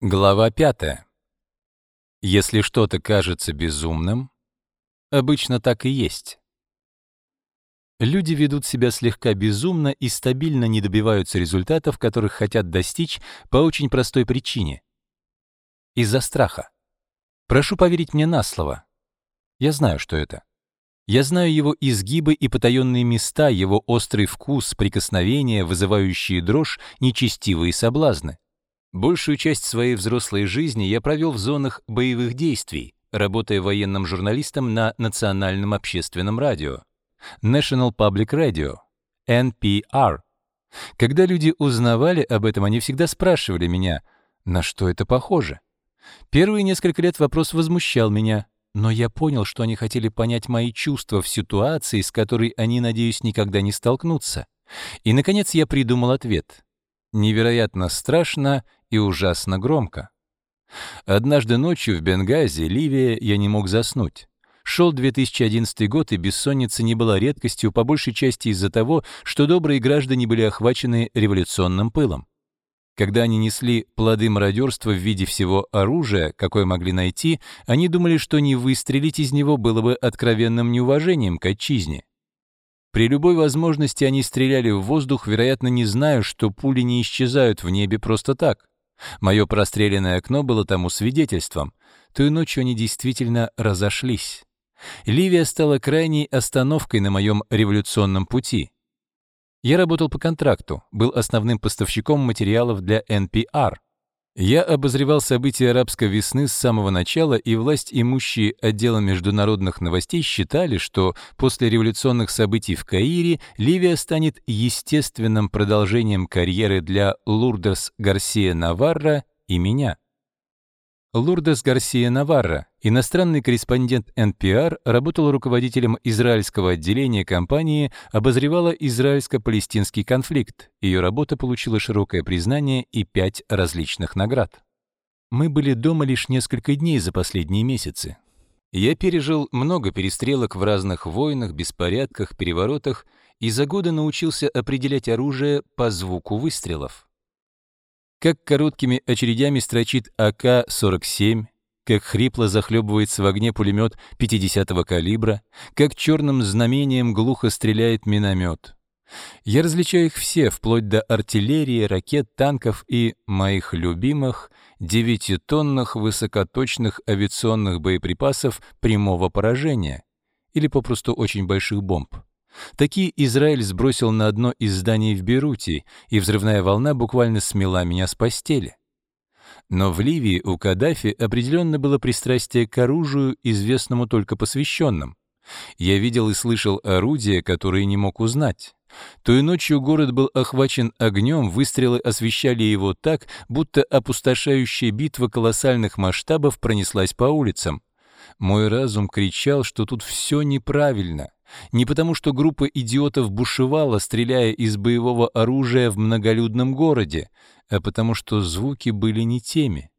Глава 5. Если что-то кажется безумным, обычно так и есть. Люди ведут себя слегка безумно и стабильно не добиваются результатов, которых хотят достичь, по очень простой причине. Из-за страха. Прошу поверить мне на слово. Я знаю, что это. Я знаю его изгибы и потаенные места, его острый вкус, прикосновения, вызывающие дрожь, нечестивые соблазны. Большую часть своей взрослой жизни я провел в зонах боевых действий, работая военным журналистом на Национальном общественном радио, National Public Radio, NPR. Когда люди узнавали об этом, они всегда спрашивали меня, на что это похоже. Первые несколько лет вопрос возмущал меня, но я понял, что они хотели понять мои чувства в ситуации, с которой они, надеюсь, никогда не столкнутся. И, наконец, я придумал ответ. Невероятно страшно — и ужасно громко. Однажды ночью в Бенгази, Ливия, я не мог заснуть. Шел 2011 год, и бессонница не была редкостью по большей части из-за того, что добрые граждане были охвачены революционным пылом. Когда они несли плоды мародерства в виде всего оружия, какое могли найти, они думали, что не выстрелить из него было бы откровенным неуважением к отчизне. При любой возможности они стреляли в воздух, вероятно, не зная, что пули не исчезают в небе просто так. Мое простреленное окно было тому свидетельством. Той ночью они действительно разошлись. Ливия стала крайней остановкой на моем революционном пути. Я работал по контракту, был основным поставщиком материалов для NPR — я обозревал события арабской весны с самого начала, и власть имущие отдела международных новостей считали, что после революционных событий в Каире Ливия станет естественным продолжением карьеры для Лурдерс Гарсия Наварра и меня. Лурдес Гарсия Наварра, иностранный корреспондент NPR, работал руководителем израильского отделения компании, обозревала израильско-палестинский конфликт. Ее работа получила широкое признание и пять различных наград. Мы были дома лишь несколько дней за последние месяцы. Я пережил много перестрелок в разных войнах, беспорядках, переворотах и за годы научился определять оружие по звуку выстрелов как короткими очередями строчит АК-47, как хрипло захлебывается в огне пулемет 50-го калибра, как черным знамением глухо стреляет миномет. Я различаю их все, вплоть до артиллерии, ракет, танков и моих любимых девятитонных высокоточных авиационных боеприпасов прямого поражения или попросту очень больших бомб. Такие Израиль сбросил на одно из зданий в Берутии, и взрывная волна буквально смела меня с постели. Но в Ливии у Каддафи определенно было пристрастие к оружию, известному только посвященным. Я видел и слышал орудия, которые не мог узнать. Той ночью город был охвачен огнем, выстрелы освещали его так, будто опустошающая битва колоссальных масштабов пронеслась по улицам. Мой разум кричал, что тут все неправильно — не потому, что группа идиотов бушевала, стреляя из боевого оружия в многолюдном городе, а потому, что звуки были не теми.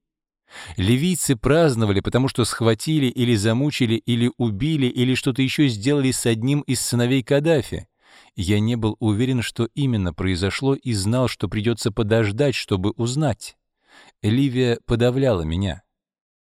Ливийцы праздновали, потому что схватили или замучили, или убили, или что-то еще сделали с одним из сыновей Каддафи. Я не был уверен, что именно произошло, и знал, что придется подождать, чтобы узнать. Ливия подавляла меня.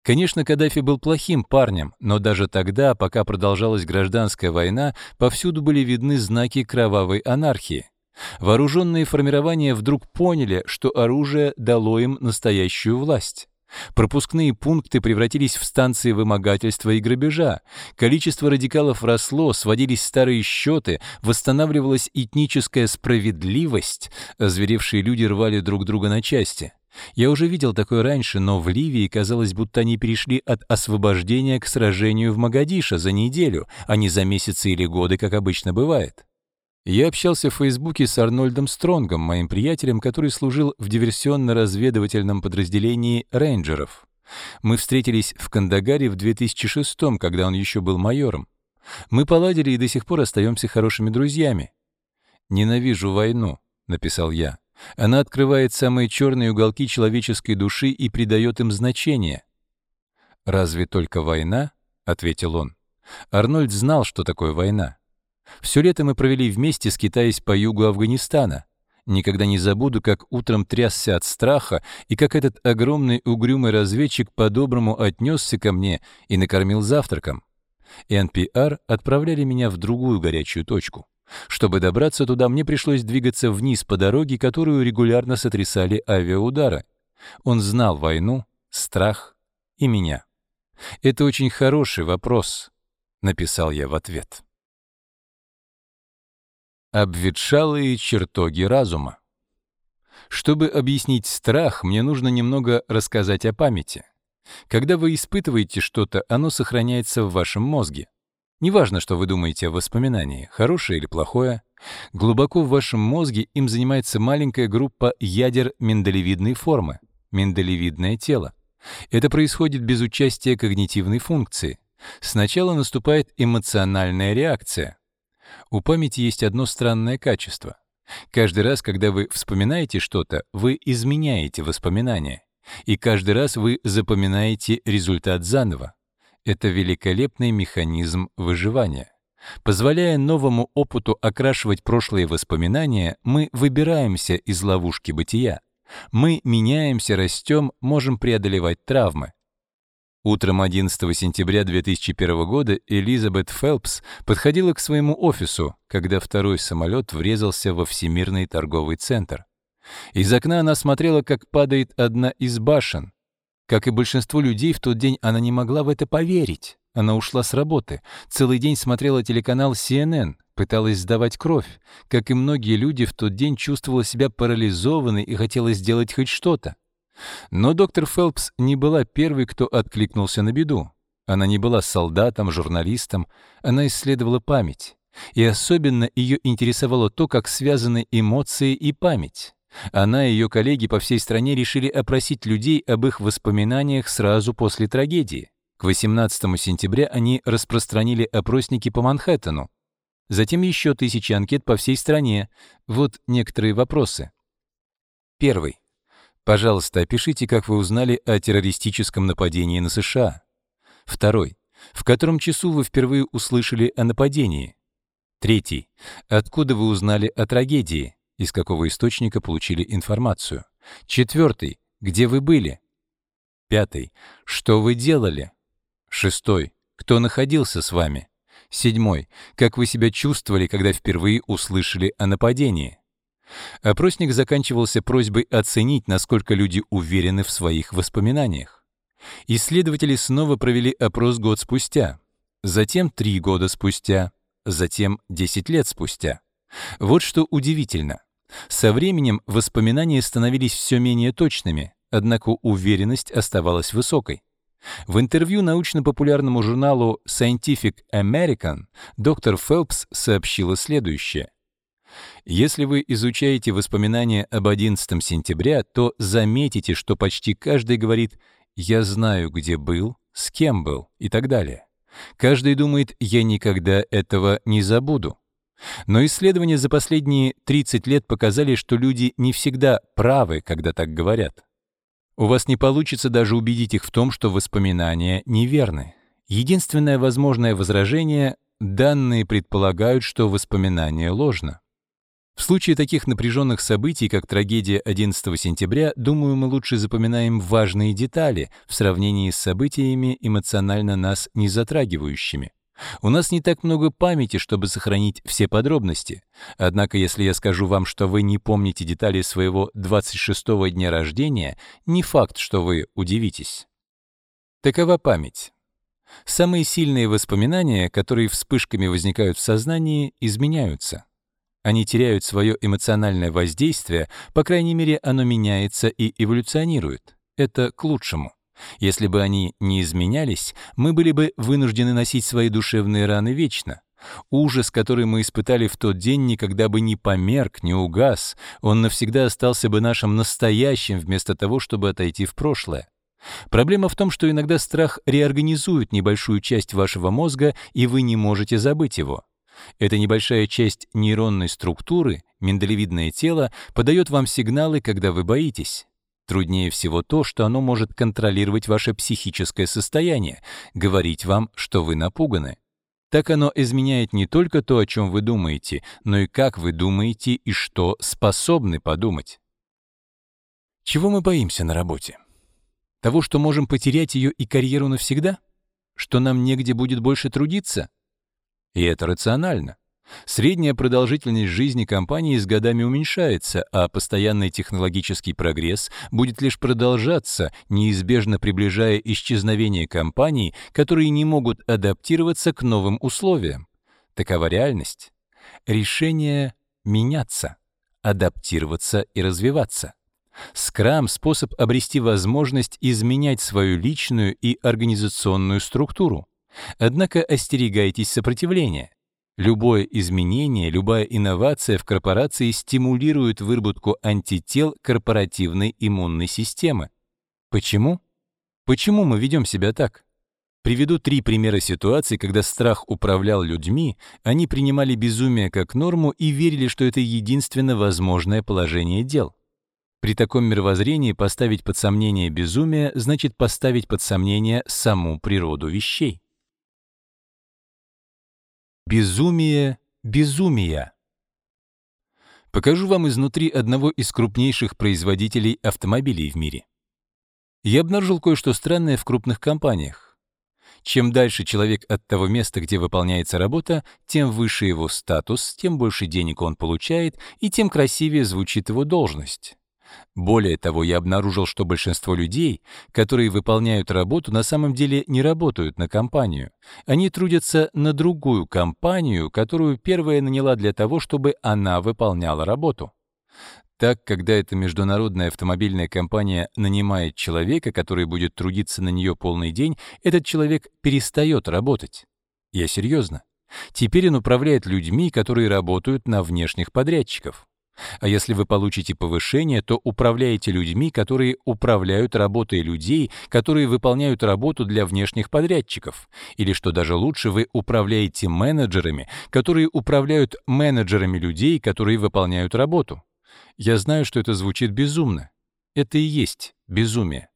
Конечно, Каддафи был плохим парнем, но даже тогда, пока продолжалась гражданская война, повсюду были видны знаки кровавой анархии. Вооруженные формирования вдруг поняли, что оружие дало им настоящую власть. Пропускные пункты превратились в станции вымогательства и грабежа. Количество радикалов росло, сводились старые счеты, восстанавливалась этническая справедливость, озверевшие люди рвали друг друга на части. Я уже видел такое раньше, но в Ливии казалось, будто они перешли от освобождения к сражению в Магадише за неделю, а не за месяцы или годы, как обычно бывает. Я общался в Фейсбуке с Арнольдом Стронгом, моим приятелем, который служил в диверсионно-разведывательном подразделении рейнджеров. Мы встретились в Кандагаре в 2006 когда он еще был майором. Мы поладили и до сих пор остаемся хорошими друзьями. «Ненавижу войну», — написал я. Она открывает самые черные уголки человеческой души и придает им значение. «Разве только война?» — ответил он. Арнольд знал, что такое война. Все лето мы провели вместе, скитаясь по югу Афганистана. Никогда не забуду, как утром трясся от страха, и как этот огромный угрюмый разведчик по-доброму отнесся ко мне и накормил завтраком. NPR отправляли меня в другую горячую точку. Чтобы добраться туда, мне пришлось двигаться вниз по дороге, которую регулярно сотрясали авиаудары. Он знал войну, страх и меня. «Это очень хороший вопрос», — написал я в ответ. Обветшалые чертоги разума. Чтобы объяснить страх, мне нужно немного рассказать о памяти. Когда вы испытываете что-то, оно сохраняется в вашем мозге. Неважно, что вы думаете о воспоминании, хорошее или плохое, глубоко в вашем мозге им занимается маленькая группа ядер миндалевидной формы, миндалевидное тело. Это происходит без участия когнитивной функции. Сначала наступает эмоциональная реакция. У памяти есть одно странное качество. Каждый раз, когда вы вспоминаете что-то, вы изменяете воспоминание. И каждый раз вы запоминаете результат заново это великолепный механизм выживания. Позволяя новому опыту окрашивать прошлые воспоминания, мы выбираемся из ловушки бытия. Мы меняемся, растем, можем преодолевать травмы. Утром 11 сентября 2001 года Элизабет Фелпс подходила к своему офису, когда второй самолет врезался во Всемирный торговый центр. Из окна она смотрела, как падает одна из башен. Как и большинство людей, в тот день она не могла в это поверить. Она ушла с работы, целый день смотрела телеканал CNN, пыталась сдавать кровь. Как и многие люди, в тот день чувствовала себя парализованной и хотела сделать хоть что-то. Но доктор Фелпс не была первой, кто откликнулся на беду. Она не была солдатом, журналистом, она исследовала память. И особенно ее интересовало то, как связаны эмоции и память. Она и ее коллеги по всей стране решили опросить людей об их воспоминаниях сразу после трагедии. К 18 сентября они распространили опросники по Манхэттену. Затем еще тысячи анкет по всей стране. Вот некоторые вопросы. Первый. Пожалуйста, опишите, как вы узнали о террористическом нападении на США. Второй. В котором часу вы впервые услышали о нападении? Третий. Откуда вы узнали о трагедии? из какого источника получили информацию. Четвертый, где вы были? Пятый, что вы делали? Шестой, кто находился с вами? Седьмой, как вы себя чувствовали, когда впервые услышали о нападении? Опросник заканчивался просьбой оценить, насколько люди уверены в своих воспоминаниях. Исследователи снова провели опрос год спустя, затем три года спустя, затем 10 лет спустя. Вот что удивительно. Со временем воспоминания становились все менее точными, однако уверенность оставалась высокой. В интервью научно-популярному журналу Scientific American доктор Фелпс сообщила следующее. Если вы изучаете воспоминания об 11 сентября, то заметите, что почти каждый говорит «я знаю, где был», «с кем был» и так далее. Каждый думает «я никогда этого не забуду». Но исследования за последние 30 лет показали, что люди не всегда правы, когда так говорят. У вас не получится даже убедить их в том, что воспоминания неверны. Единственное возможное возражение — данные предполагают, что воспоминание ложно. В случае таких напряженных событий, как трагедия 11 сентября, думаю, мы лучше запоминаем важные детали в сравнении с событиями, эмоционально нас не затрагивающими. У нас не так много памяти, чтобы сохранить все подробности. Однако, если я скажу вам, что вы не помните детали своего 26-го дня рождения, не факт, что вы удивитесь. Такова память. Самые сильные воспоминания, которые вспышками возникают в сознании, изменяются. Они теряют свое эмоциональное воздействие, по крайней мере, оно меняется и эволюционирует. Это к лучшему. Если бы они не изменялись, мы были бы вынуждены носить свои душевные раны вечно. Ужас, который мы испытали в тот день, никогда бы не померк, не угас. Он навсегда остался бы нашим настоящим, вместо того, чтобы отойти в прошлое. Проблема в том, что иногда страх реорганизует небольшую часть вашего мозга, и вы не можете забыть его. Эта небольшая часть нейронной структуры, миндалевидное тело, подает вам сигналы, когда вы боитесь. Труднее всего то, что оно может контролировать ваше психическое состояние, говорить вам, что вы напуганы. Так оно изменяет не только то, о чем вы думаете, но и как вы думаете и что способны подумать. Чего мы боимся на работе? Того, что можем потерять ее и карьеру навсегда? Что нам негде будет больше трудиться? И это рационально. Средняя продолжительность жизни компании с годами уменьшается, а постоянный технологический прогресс будет лишь продолжаться, неизбежно приближая исчезновение компаний, которые не могут адаптироваться к новым условиям. Такова реальность. Решение меняться, адаптироваться и развиваться. Скрам — способ обрести возможность изменять свою личную и организационную структуру. Однако остерегайтесь сопротивления. Любое изменение, любая инновация в корпорации стимулирует выработку антител корпоративной иммунной системы. Почему? Почему мы ведем себя так? Приведу три примера ситуаций, когда страх управлял людьми, они принимали безумие как норму и верили, что это единственно возможное положение дел. При таком мировоззрении поставить под сомнение безумие значит поставить под сомнение саму природу вещей. Безумие безумия. Покажу вам изнутри одного из крупнейших производителей автомобилей в мире. Я обнаружил кое-что странное в крупных компаниях. Чем дальше человек от того места, где выполняется работа, тем выше его статус, тем больше денег он получает и тем красивее звучит его должность. Более того, я обнаружил, что большинство людей, которые выполняют работу, на самом деле не работают на компанию. Они трудятся на другую компанию, которую первая наняла для того, чтобы она выполняла работу. Так, когда эта международная автомобильная компания нанимает человека, который будет трудиться на нее полный день, этот человек перестает работать. Я серьезно. Теперь он управляет людьми, которые работают на внешних подрядчиков. А если вы получите повышение, то управляете людьми, которые управляют работой людей, которые выполняют работу для внешних подрядчиков. Или, что даже лучше, вы управляете менеджерами, которые управляют менеджерами людей, которые выполняют работу. Я знаю, что это звучит безумно. Это и есть безумие.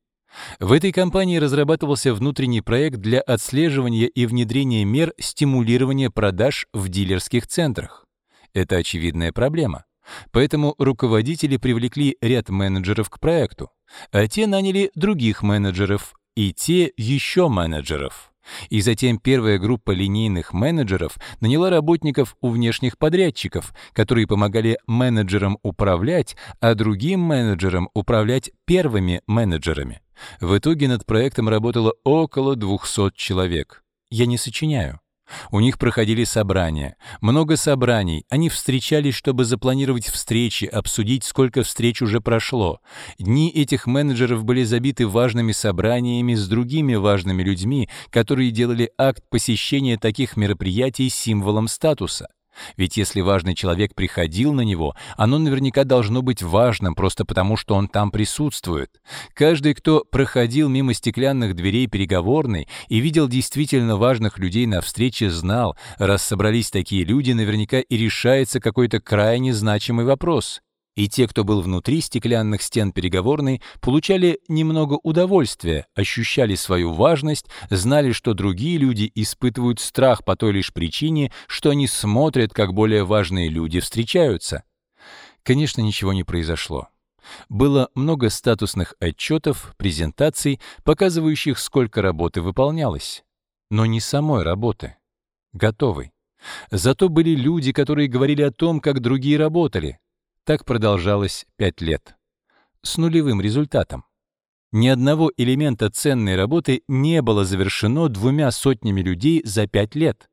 В этой компании разрабатывался внутренний проект для отслеживания и внедрения мер стимулирования продаж в дилерских центрах. Это очевидная проблема. Поэтому руководители привлекли ряд менеджеров к проекту, а те наняли других менеджеров и те еще менеджеров. И затем первая группа линейных менеджеров наняла работников у внешних подрядчиков, которые помогали менеджерам управлять, а другим менеджерам управлять первыми менеджерами. В итоге над проектом работало около 200 человек. Я не сочиняю. У них проходили собрания. Много собраний. Они встречались, чтобы запланировать встречи, обсудить, сколько встреч уже прошло. Дни этих менеджеров были забиты важными собраниями с другими важными людьми, которые делали акт посещения таких мероприятий символом статуса. Ведь если важный человек приходил на него, оно наверняка должно быть важным просто потому, что он там присутствует. Каждый, кто проходил мимо стеклянных дверей переговорной и видел действительно важных людей на встрече, знал, раз собрались такие люди, наверняка и решается какой-то крайне значимый вопрос и те, кто был внутри стеклянных стен переговорной, получали немного удовольствия, ощущали свою важность, знали, что другие люди испытывают страх по той лишь причине, что они смотрят, как более важные люди встречаются. Конечно, ничего не произошло. Было много статусных отчетов, презентаций, показывающих, сколько работы выполнялось. Но не самой работы. Готовой. Зато были люди, которые говорили о том, как другие работали, так продолжалось пять лет. С нулевым результатом. Ни одного элемента ценной работы не было завершено двумя сотнями людей за пять лет.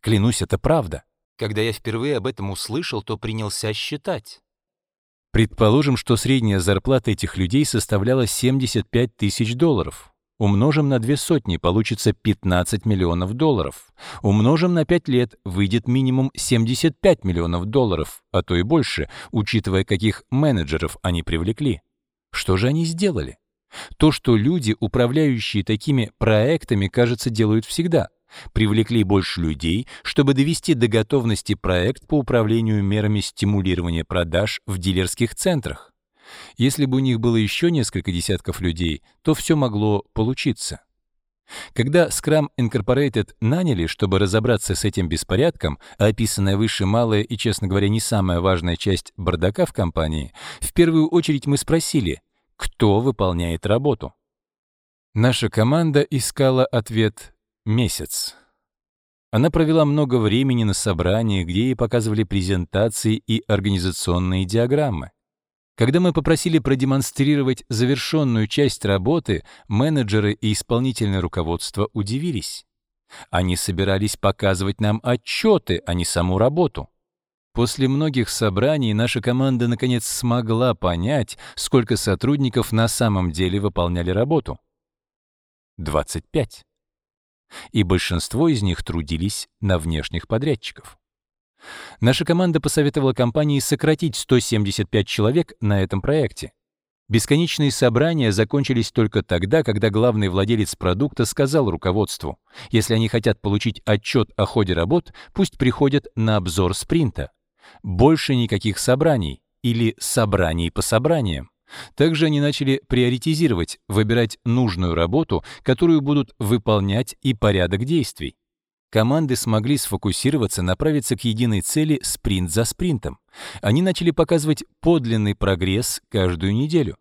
Клянусь, это правда. Когда я впервые об этом услышал, то принялся считать. Предположим, что средняя зарплата этих людей составляла 75 тысяч долларов. Умножим на две сотни, получится 15 миллионов долларов. Умножим на 5 лет, выйдет минимум 75 миллионов долларов, а то и больше, учитывая, каких менеджеров они привлекли. Что же они сделали? То, что люди, управляющие такими проектами, кажется, делают всегда. Привлекли больше людей, чтобы довести до готовности проект по управлению мерами стимулирования продаж в дилерских центрах. Если бы у них было еще несколько десятков людей, то все могло получиться. Когда Scrum Incorporated наняли, чтобы разобраться с этим беспорядком, а описанная выше малая и, честно говоря, не самая важная часть бардака в компании, в первую очередь мы спросили, кто выполняет работу. Наша команда искала ответ «месяц». Она провела много времени на собрании, где ей показывали презентации и организационные диаграммы. Когда мы попросили продемонстрировать завершенную часть работы, менеджеры и исполнительное руководство удивились. Они собирались показывать нам отчеты, а не саму работу. После многих собраний наша команда наконец смогла понять, сколько сотрудников на самом деле выполняли работу. 25. И большинство из них трудились на внешних подрядчиков. Наша команда посоветовала компании сократить 175 человек на этом проекте. Бесконечные собрания закончились только тогда, когда главный владелец продукта сказал руководству, если они хотят получить отчет о ходе работ, пусть приходят на обзор спринта. Больше никаких собраний или собраний по собраниям. Также они начали приоритизировать, выбирать нужную работу, которую будут выполнять и порядок действий. Команды смогли сфокусироваться, направиться к единой цели спринт за спринтом. Они начали показывать подлинный прогресс каждую неделю.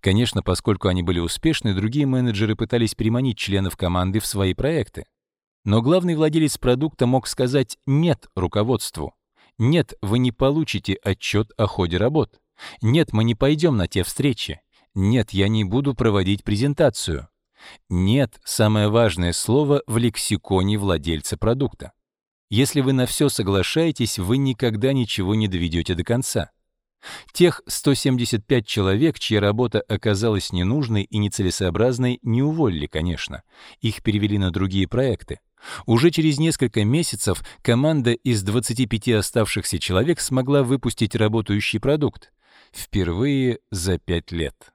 Конечно, поскольку они были успешны, другие менеджеры пытались переманить членов команды в свои проекты. Но главный владелец продукта мог сказать «нет» руководству. «Нет, вы не получите отчет о ходе работ». «Нет, мы не пойдем на те встречи». «Нет, я не буду проводить презентацию». Нет – самое важное слово в лексиконе владельца продукта. Если вы на все соглашаетесь, вы никогда ничего не доведете до конца. Тех 175 человек, чья работа оказалась ненужной и нецелесообразной, не уволили, конечно. Их перевели на другие проекты. Уже через несколько месяцев команда из 25 оставшихся человек смогла выпустить работающий продукт. Впервые за 5 лет.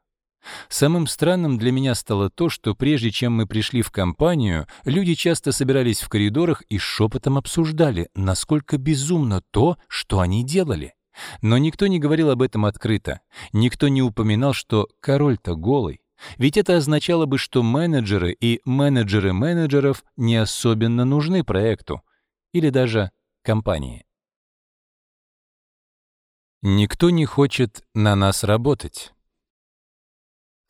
Самым странным для меня стало то, что прежде чем мы пришли в компанию, люди часто собирались в коридорах и шепотом обсуждали, насколько безумно то, что они делали. Но никто не говорил об этом открыто. Никто не упоминал, что король-то голый. Ведь это означало бы, что менеджеры и менеджеры менеджеров не особенно нужны проекту или даже компании. Никто не хочет на нас работать.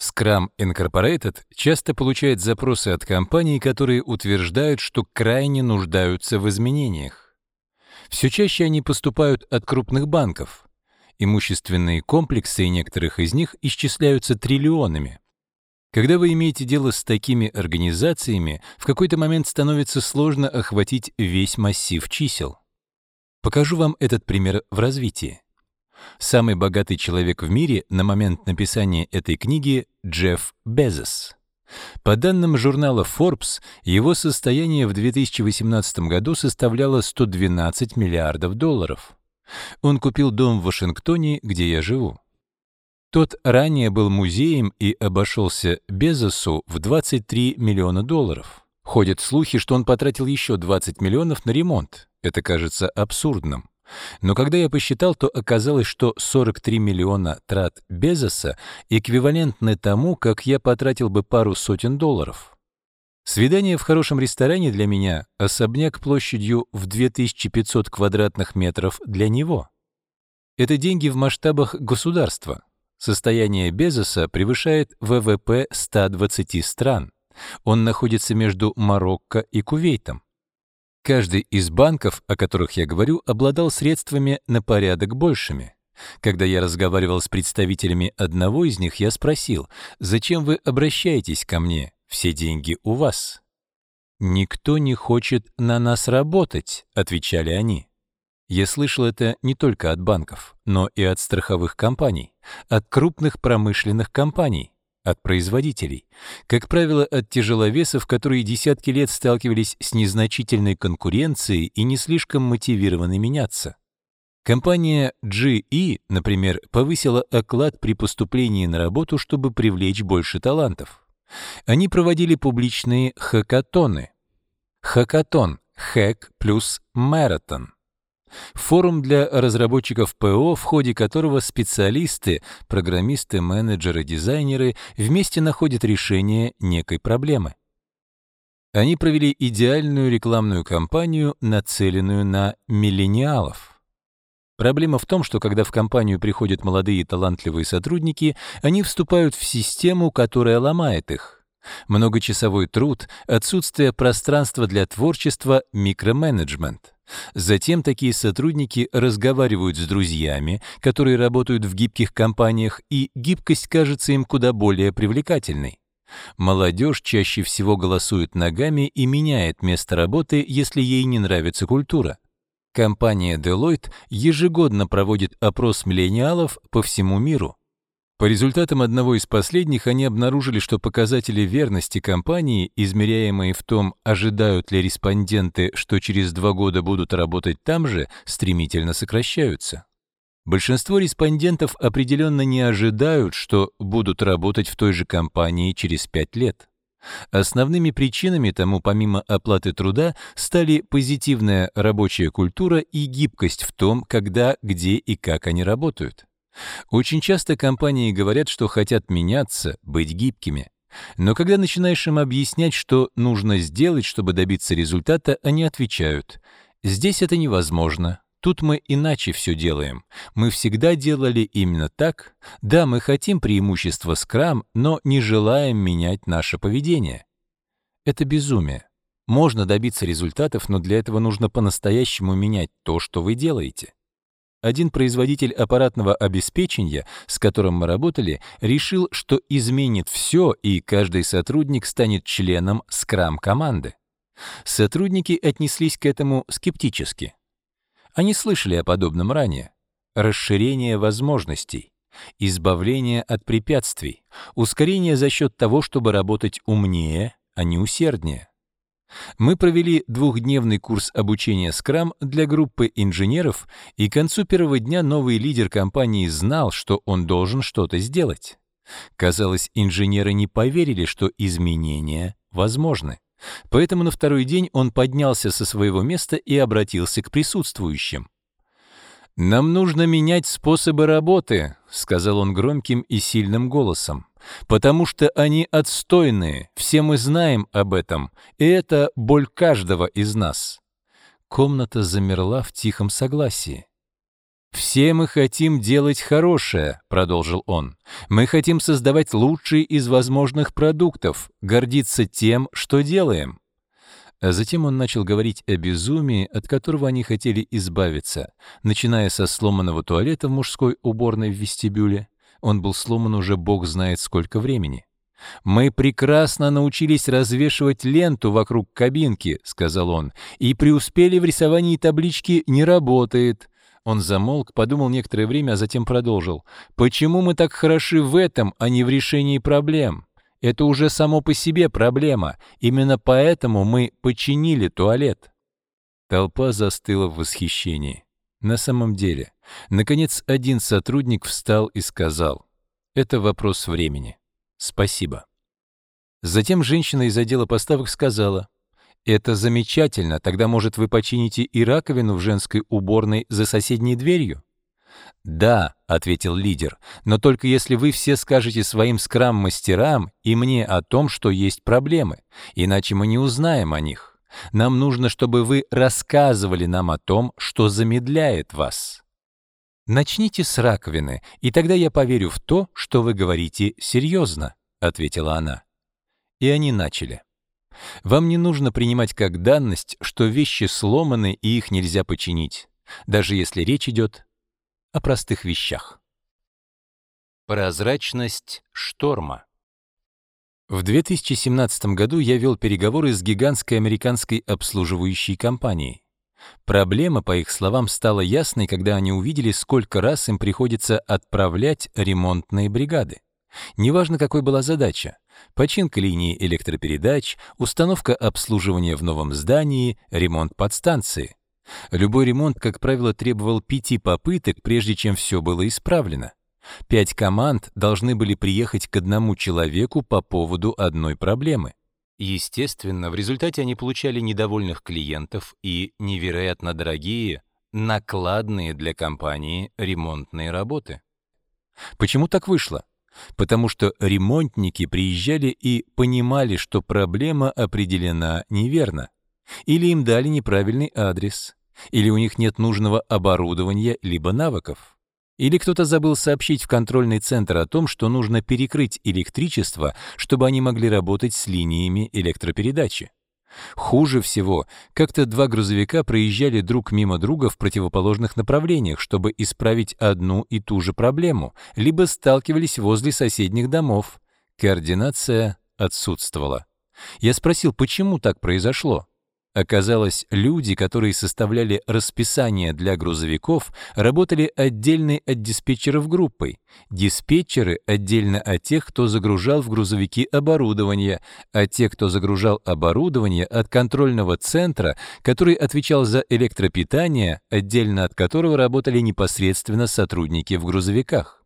Scrum Incorporated часто получает запросы от компаний, которые утверждают, что крайне нуждаются в изменениях. Все чаще они поступают от крупных банков. Имущественные комплексы некоторых из них исчисляются триллионами. Когда вы имеете дело с такими организациями, в какой-то момент становится сложно охватить весь массив чисел. Покажу вам этот пример в развитии. Самый богатый человек в мире на момент написания этой книги — Джефф Безос. По данным журнала Forbes, его состояние в 2018 году составляло 112 миллиардов долларов. Он купил дом в Вашингтоне, где я живу. Тот ранее был музеем и обошелся Безосу в 23 миллиона долларов. Ходят слухи, что он потратил еще 20 миллионов на ремонт. Это кажется абсурдным. Но когда я посчитал, то оказалось, что 43 миллиона трат Безоса эквивалентны тому, как я потратил бы пару сотен долларов. Свидание в хорошем ресторане для меня — особняк площадью в 2500 квадратных метров для него. Это деньги в масштабах государства. Состояние Безоса превышает ВВП 120 стран. Он находится между Марокко и Кувейтом. Каждый из банков, о которых я говорю, обладал средствами на порядок большими. Когда я разговаривал с представителями одного из них, я спросил, «Зачем вы обращаетесь ко мне? Все деньги у вас». «Никто не хочет на нас работать», — отвечали они. Я слышал это не только от банков, но и от страховых компаний, от крупных промышленных компаний от производителей, как правило, от тяжеловесов, которые десятки лет сталкивались с незначительной конкуренцией и не слишком мотивированы меняться. Компания GE, например, повысила оклад при поступлении на работу, чтобы привлечь больше талантов. Они проводили публичные хакатоны. Хакатон – хэк плюс маратон форум для разработчиков ПО, в ходе которого специалисты, программисты, менеджеры, дизайнеры вместе находят решение некой проблемы. Они провели идеальную рекламную кампанию, нацеленную на миллениалов. Проблема в том, что когда в компанию приходят молодые талантливые сотрудники, они вступают в систему, которая ломает их — Многочасовой труд, отсутствие пространства для творчества, микроменеджмент. Затем такие сотрудники разговаривают с друзьями, которые работают в гибких компаниях, и гибкость кажется им куда более привлекательной. Молодежь чаще всего голосует ногами и меняет место работы, если ей не нравится культура. Компания Deloitte ежегодно проводит опрос миллениалов по всему миру. По результатам одного из последних они обнаружили, что показатели верности компании, измеряемые в том, ожидают ли респонденты, что через два года будут работать там же, стремительно сокращаются. Большинство респондентов определенно не ожидают, что будут работать в той же компании через пять лет. Основными причинами тому, помимо оплаты труда, стали позитивная рабочая культура и гибкость в том, когда, где и как они работают. Очень часто компании говорят, что хотят меняться, быть гибкими. Но когда начинаешь им объяснять, что нужно сделать, чтобы добиться результата, они отвечают «Здесь это невозможно, Тут мы иначе все делаем. Мы всегда делали именно так. Да, мы хотим преимущества скрам, но не желаем менять наше поведение. Это безумие. Можно добиться результатов, но для этого нужно по-настоящему менять то, что вы делаете. Один производитель аппаратного обеспечения, с которым мы работали, решил, что изменит все, и каждый сотрудник станет членом скрам-команды. Сотрудники отнеслись к этому скептически. Они слышали о подобном ранее. Расширение возможностей, избавление от препятствий, ускорение за счет того, чтобы работать умнее, а не усерднее. Мы провели двухдневный курс обучения Scrum для группы инженеров, и к концу первого дня новый лидер компании знал, что он должен что-то сделать. Казалось, инженеры не поверили, что изменения возможны. Поэтому на второй день он поднялся со своего места и обратился к присутствующим. «Нам нужно менять способы работы», — сказал он громким и сильным голосом потому что они отстойные, все мы знаем об этом, и это боль каждого из нас. Комната замерла в тихом согласии. «Все мы хотим делать хорошее», — продолжил он. «Мы хотим создавать лучшие из возможных продуктов, гордиться тем, что делаем». А затем он начал говорить о безумии, от которого они хотели избавиться, начиная со сломанного туалета в мужской уборной в вестибюле, он был сломан уже бог знает сколько времени. «Мы прекрасно научились развешивать ленту вокруг кабинки», — сказал он, «и преуспели в рисовании таблички «Не работает». Он замолк, подумал некоторое время, а затем продолжил. «Почему мы так хороши в этом, а не в решении проблем? Это уже само по себе проблема. Именно поэтому мы починили туалет». Толпа застыла в восхищении. На самом деле, наконец, один сотрудник встал и сказал, «Это вопрос времени. Спасибо». Затем женщина из отдела поставок сказала, «Это замечательно, тогда, может, вы почините и раковину в женской уборной за соседней дверью?» «Да», — ответил лидер, «но только если вы все скажете своим скрам-мастерам и мне о том, что есть проблемы, иначе мы не узнаем о них». Нам нужно, чтобы вы рассказывали нам о том, что замедляет вас. Начните с раковины, и тогда я поверю в то, что вы говорите серьезно, ответила она. И они начали. Вам не нужно принимать как данность, что вещи сломаны и их нельзя починить, даже если речь идет о простых вещах. Прозрачность шторма. В 2017 году я вел переговоры с гигантской американской обслуживающей компанией. Проблема, по их словам, стала ясной, когда они увидели, сколько раз им приходится отправлять ремонтные бригады. Неважно, какой была задача — починка линии электропередач, установка обслуживания в новом здании, ремонт подстанции. Любой ремонт, как правило, требовал пяти попыток, прежде чем все было исправлено. Пять команд должны были приехать к одному человеку по поводу одной проблемы. Естественно, в результате они получали недовольных клиентов и невероятно дорогие, накладные для компании ремонтные работы. Почему так вышло? Потому что ремонтники приезжали и понимали, что проблема определена неверно. Или им дали неправильный адрес, или у них нет нужного оборудования либо навыков. Или кто-то забыл сообщить в контрольный центр о том, что нужно перекрыть электричество, чтобы они могли работать с линиями электропередачи. Хуже всего, как-то два грузовика проезжали друг мимо друга в противоположных направлениях, чтобы исправить одну и ту же проблему, либо сталкивались возле соседних домов. Координация отсутствовала. Я спросил, почему так произошло. Оказалось, люди, которые составляли расписание для грузовиков, работали отдельной от диспетчеров группой, диспетчеры отдельно от тех, кто загружал в грузовики оборудование, а те, кто загружал оборудование от контрольного центра, который отвечал за электропитание, отдельно от которого работали непосредственно сотрудники в грузовиках.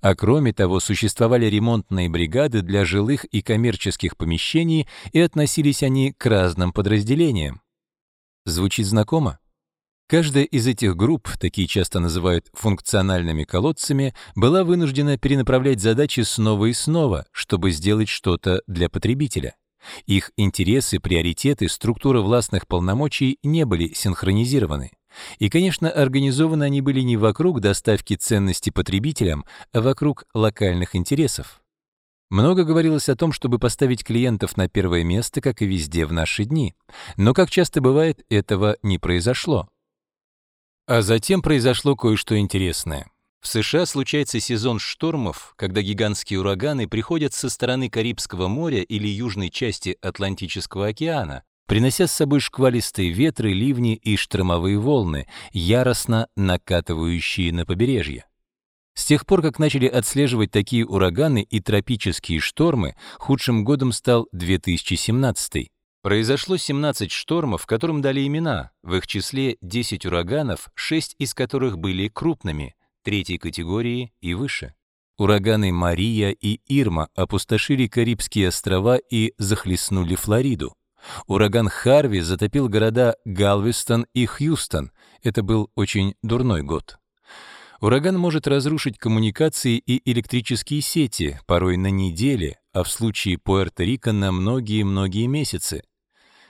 А кроме того, существовали ремонтные бригады для жилых и коммерческих помещений, и относились они к разным подразделениям. Звучит знакомо? Каждая из этих групп, такие часто называют функциональными колодцами, была вынуждена перенаправлять задачи снова и снова, чтобы сделать что-то для потребителя. Их интересы, приоритеты, структура властных полномочий не были синхронизированы. И, конечно, организованы они были не вокруг доставки ценностей потребителям, а вокруг локальных интересов. Много говорилось о том, чтобы поставить клиентов на первое место, как и везде в наши дни. Но, как часто бывает, этого не произошло. А затем произошло кое-что интересное. В США случается сезон штормов, когда гигантские ураганы приходят со стороны Карибского моря или южной части Атлантического океана, принося с собой шквалистые ветры, ливни и штормовые волны, яростно накатывающие на побережье. С тех пор, как начали отслеживать такие ураганы и тропические штормы, худшим годом стал 2017. Произошло 17 штормов, которым дали имена, в их числе 10 ураганов, 6 из которых были крупными, третьей категории и выше. Ураганы Мария и Ирма опустошили Карибские острова и захлестнули Флориду. Ураган Харви затопил города Галвестон и Хьюстон. Это был очень дурной год. Ураган может разрушить коммуникации и электрические сети, порой на недели, а в случае Пуэрто-Рико на многие-многие месяцы.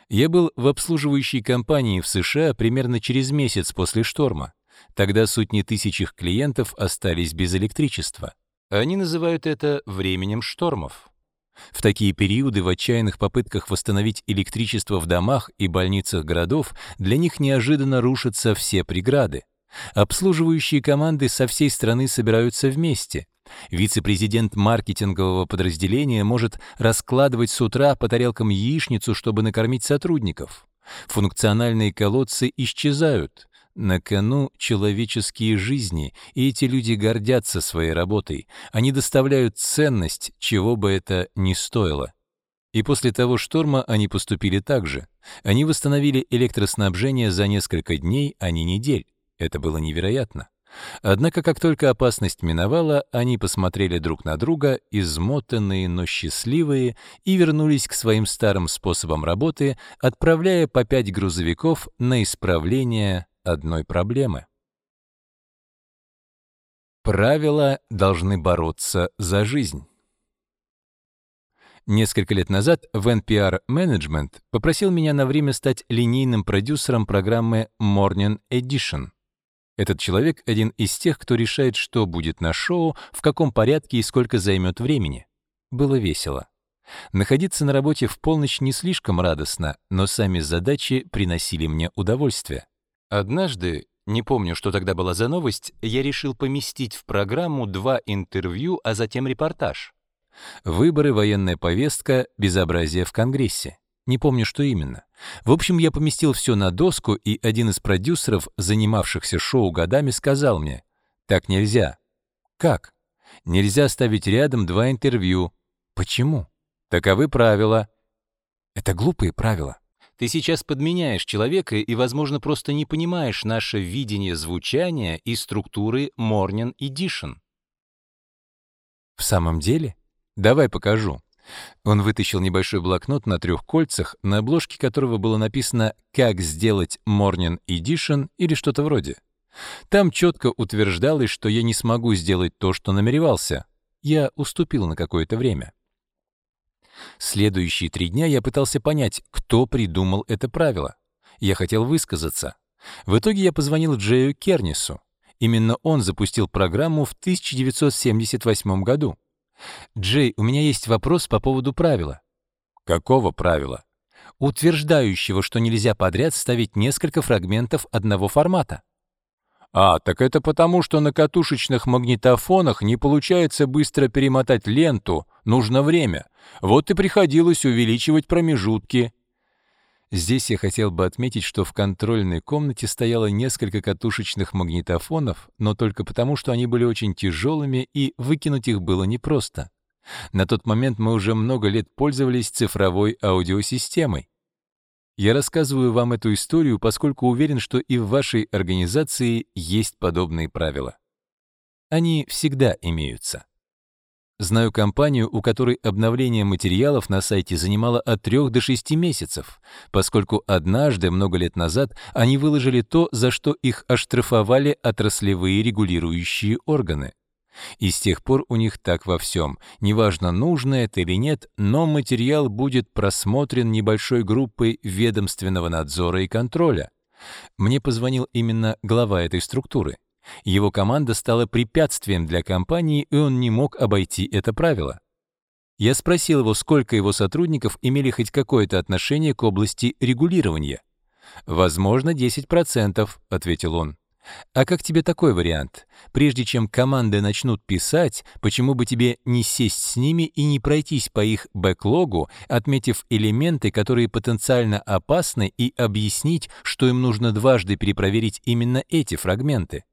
Я был в обслуживающей компании в США примерно через месяц после шторма. Тогда сотни тысяч их клиентов остались без электричества. Они называют это временем штормов. В такие периоды в отчаянных попытках восстановить электричество в домах и больницах городов для них неожиданно рушатся все преграды. Обслуживающие команды со всей страны собираются вместе. Вице-президент маркетингового подразделения может раскладывать с утра по тарелкам яичницу, чтобы накормить сотрудников. Функциональные колодцы исчезают. На кону человеческие жизни, и эти люди гордятся своей работой. Они доставляют ценность, чего бы это ни стоило. И после того шторма они поступили так же. Они восстановили электроснабжение за несколько дней, а не недель. Это было невероятно. Однако, как только опасность миновала, они посмотрели друг на друга, измотанные, но счастливые, и вернулись к своим старым способам работы, отправляя по пять грузовиков на исправление одной проблемы. Правила должны бороться за жизнь. Несколько лет назад в NPR Management попросил меня на время стать линейным продюсером программы Morning Edition. Этот человек один из тех, кто решает, что будет на шоу, в каком порядке и сколько займет времени. Было весело. Находиться на работе в полночь не слишком радостно, но сами задачи приносили мне удовольствие. Однажды, не помню, что тогда была за новость, я решил поместить в программу два интервью, а затем репортаж. Выборы, военная повестка, безобразие в Конгрессе. Не помню, что именно. В общем, я поместил все на доску, и один из продюсеров, занимавшихся шоу годами, сказал мне, «Так нельзя». «Как?» «Нельзя ставить рядом два интервью». «Почему?» «Таковы правила». «Это глупые правила». Ты сейчас подменяешь человека и, возможно, просто не понимаешь наше видение звучания и структуры Morning Edition. В самом деле? Давай покажу. Он вытащил небольшой блокнот на трех кольцах, на обложке которого было написано «Как сделать Morning Edition» или что-то вроде. Там четко утверждалось, что я не смогу сделать то, что намеревался. Я уступил на какое-то время. Следующие три дня я пытался понять, кто придумал это правило. Я хотел высказаться. В итоге я позвонил Джею Кернису. Именно он запустил программу в 1978 году. «Джей, у меня есть вопрос по поводу правила». «Какого правила?» «Утверждающего, что нельзя подряд ставить несколько фрагментов одного формата». А, так это потому, что на катушечных магнитофонах не получается быстро перемотать ленту, нужно время. Вот и приходилось увеличивать промежутки. Здесь я хотел бы отметить, что в контрольной комнате стояло несколько катушечных магнитофонов, но только потому, что они были очень тяжелыми и выкинуть их было непросто. На тот момент мы уже много лет пользовались цифровой аудиосистемой. Я рассказываю вам эту историю, поскольку уверен, что и в вашей организации есть подобные правила. Они всегда имеются. Знаю компанию, у которой обновление материалов на сайте занимало от 3 до 6 месяцев, поскольку однажды, много лет назад, они выложили то, за что их оштрафовали отраслевые регулирующие органы. И с тех пор у них так во всем. Неважно, нужно это или нет, но материал будет просмотрен небольшой группой ведомственного надзора и контроля. Мне позвонил именно глава этой структуры. Его команда стала препятствием для компании, и он не мог обойти это правило. Я спросил его, сколько его сотрудников имели хоть какое-то отношение к области регулирования. «Возможно, 10%, — ответил он. А как тебе такой вариант? Прежде чем команды начнут писать, почему бы тебе не сесть с ними и не пройтись по их бэклогу, отметив элементы, которые потенциально опасны, и объяснить, что им нужно дважды перепроверить именно эти фрагменты?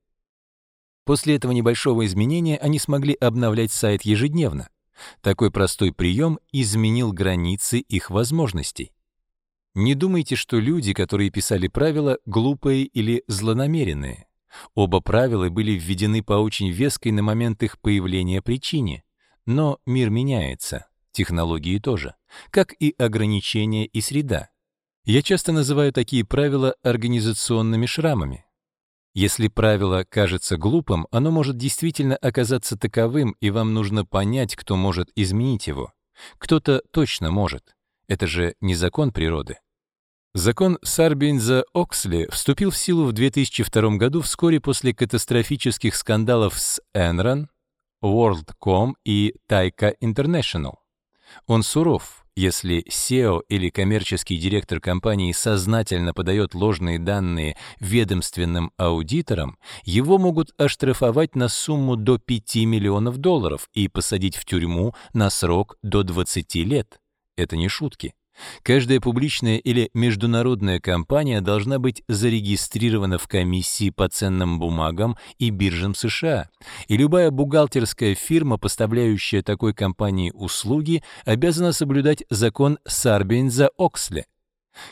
После этого небольшого изменения они смогли обновлять сайт ежедневно. Такой простой прием изменил границы их возможностей. Не думайте, что люди, которые писали правила, глупые или злонамеренные. Оба правила были введены по очень веской на момент их появления причине. Но мир меняется, технологии тоже, как и ограничения и среда. Я часто называю такие правила организационными шрамами. Если правило кажется глупым, оно может действительно оказаться таковым, и вам нужно понять, кто может изменить его. Кто-то точно может. Это же не закон природы. Закон Сарбинза-Оксли вступил в силу в 2002 году вскоре после катастрофических скандалов с Enron, WorldCom и Taika International. Он суров, если SEO или коммерческий директор компании сознательно подает ложные данные ведомственным аудиторам, его могут оштрафовать на сумму до 5 миллионов долларов и посадить в тюрьму на срок до 20 лет. Это не шутки. Каждая публичная или международная компания должна быть зарегистрирована в комиссии по ценным бумагам и биржам США, и любая бухгалтерская фирма, поставляющая такой компании услуги, обязана соблюдать закон Сарбейнза-Оксли.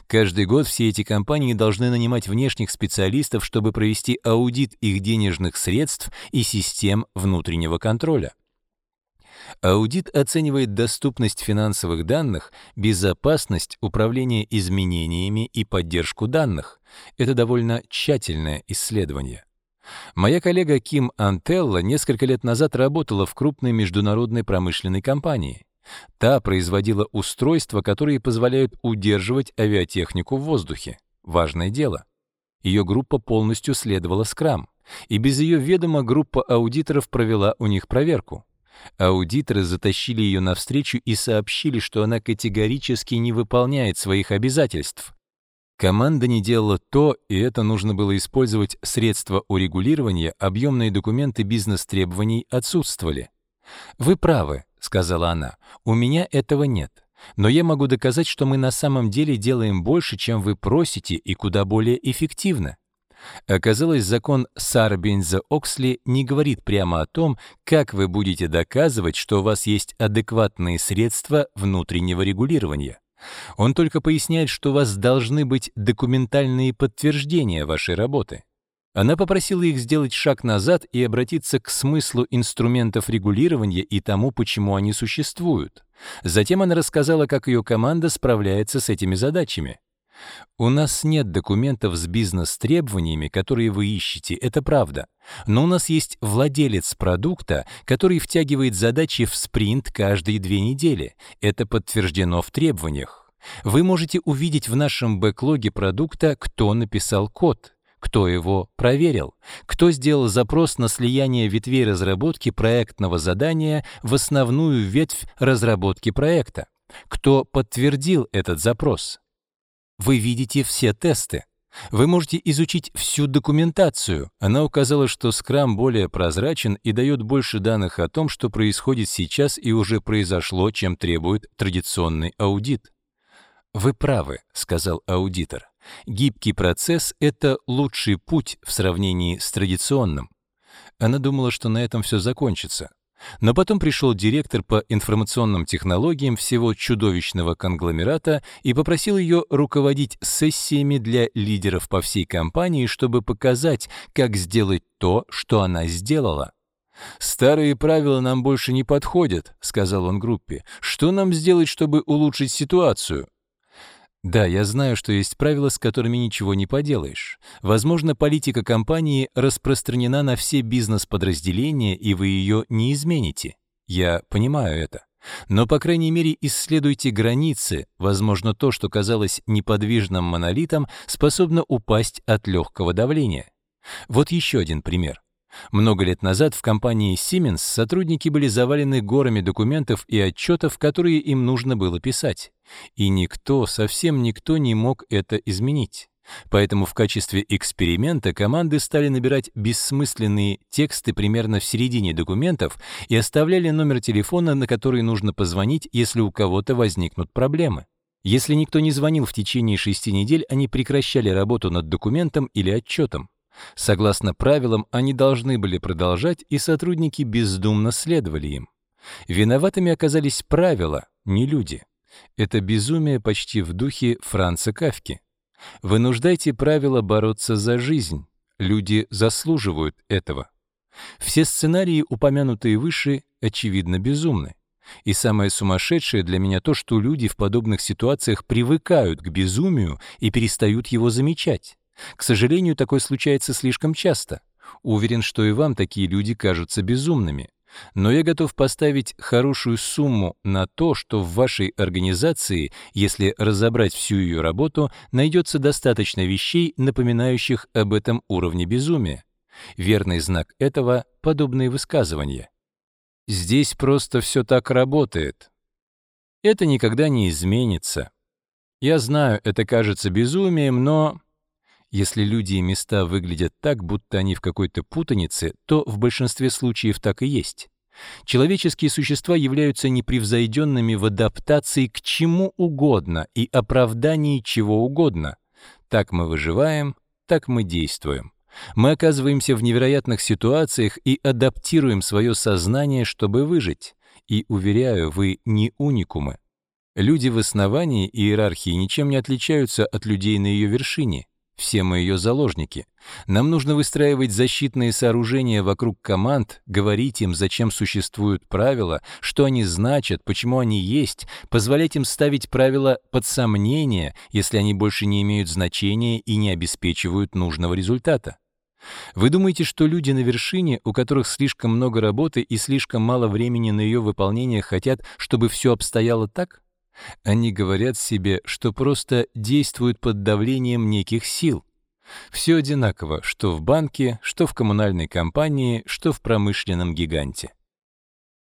Каждый год все эти компании должны нанимать внешних специалистов, чтобы провести аудит их денежных средств и систем внутреннего контроля. Аудит оценивает доступность финансовых данных, безопасность управление изменениями и поддержку данных. Это довольно тщательное исследование. Моя коллега Ким Антелла несколько лет назад работала в крупной международной промышленной компании. Та производила устройства, которые позволяют удерживать авиатехнику в воздухе. Важное дело. Ее группа полностью следовала скрам, и без ее ведома группа аудиторов провела у них проверку. Аудиторы затащили ее навстречу и сообщили, что она категорически не выполняет своих обязательств. Команда не делала то, и это нужно было использовать средства урегулирования, объемные документы бизнес-требований отсутствовали. «Вы правы», — сказала она, — «у меня этого нет. Но я могу доказать, что мы на самом деле делаем больше, чем вы просите, и куда более эффективно. Оказалось, закон Сарбинза-Оксли не говорит прямо о том, как вы будете доказывать, что у вас есть адекватные средства внутреннего регулирования. Он только поясняет, что у вас должны быть документальные подтверждения вашей работы. Она попросила их сделать шаг назад и обратиться к смыслу инструментов регулирования и тому, почему они существуют. Затем она рассказала, как ее команда справляется с этими задачами. У нас нет документов с бизнес-требованиями, которые вы ищете, это правда. Но у нас есть владелец продукта, который втягивает задачи в спринт каждые две недели. Это подтверждено в требованиях. Вы можете увидеть в нашем бэклоге продукта, кто написал код, кто его проверил, кто сделал запрос на слияние ветвей разработки проектного задания в основную ветвь разработки проекта, кто подтвердил этот запрос. Вы видите все тесты. Вы можете изучить всю документацию. Она указала, что скрам более прозрачен и дает больше данных о том, что происходит сейчас и уже произошло, чем требует традиционный аудит. «Вы правы», — сказал аудитор. «Гибкий процесс — это лучший путь в сравнении с традиционным». Она думала, что на этом все закончится, но потом пришел директор по информационным технологиям всего чудовищного конгломерата и попросил ее руководить сессиями для лидеров по всей компании, чтобы показать, как сделать то, что она сделала. «Старые правила нам больше не подходят», — сказал он группе. «Что нам сделать, чтобы улучшить ситуацию?» Да, я знаю, что есть правила, с которыми ничего не поделаешь. Возможно, политика компании распространена на все бизнес-подразделения, и вы ее не измените. Я понимаю это. Но, по крайней мере, исследуйте границы. Возможно, то, что казалось неподвижным монолитом, способно упасть от легкого давления. Вот еще один пример. Много лет назад в компании Siemens сотрудники были завалены горами документов и отчетов, которые им нужно было писать. И никто, совсем никто не мог это изменить. Поэтому в качестве эксперимента команды стали набирать бессмысленные тексты примерно в середине документов и оставляли номер телефона, на который нужно позвонить, если у кого-то возникнут проблемы. Если никто не звонил в течение шести недель, они прекращали работу над документом или отчетом. Согласно правилам, они должны были продолжать, и сотрудники бездумно следовали им. Виноватыми оказались правила, не люди. Это безумие почти в духе Франца Кафки. Вынуждайте правила бороться за жизнь. Люди заслуживают этого. Все сценарии, упомянутые выше, очевидно безумны. И самое сумасшедшее для меня то, что люди в подобных ситуациях привыкают к безумию и перестают его замечать. К сожалению, такое случается слишком часто. Уверен, что и вам такие люди кажутся безумными. Но я готов поставить хорошую сумму на то, что в вашей организации, если разобрать всю ее работу, найдется достаточно вещей, напоминающих об этом уровне безумия. Верный знак этого — подобные высказывания. «Здесь просто все так работает». Это никогда не изменится. Я знаю, это кажется безумием, но если люди и места выглядят так, будто они в какой-то путанице, то в большинстве случаев так и есть. Человеческие существа являются непревзойденными в адаптации к чему угодно и оправдании чего угодно. Так мы выживаем, так мы действуем. Мы оказываемся в невероятных ситуациях и адаптируем свое сознание, чтобы выжить. И, уверяю, вы не уникумы. Люди в основании иерархии ничем не отличаются от людей на ее вершине. Все мы ее заложники. Нам нужно выстраивать защитные сооружения вокруг команд, говорить им, зачем существуют правила, что они значат, почему они есть, позволять им ставить правила под сомнение, если они больше не имеют значения и не обеспечивают нужного результата. Вы думаете, что люди на вершине, у которых слишком много работы и слишком мало времени на ее выполнение, хотят, чтобы все обстояло так? Они говорят себе, что просто действуют под давлением неких сил. Все одинаково, что в банке, что в коммунальной компании, что в промышленном гиганте.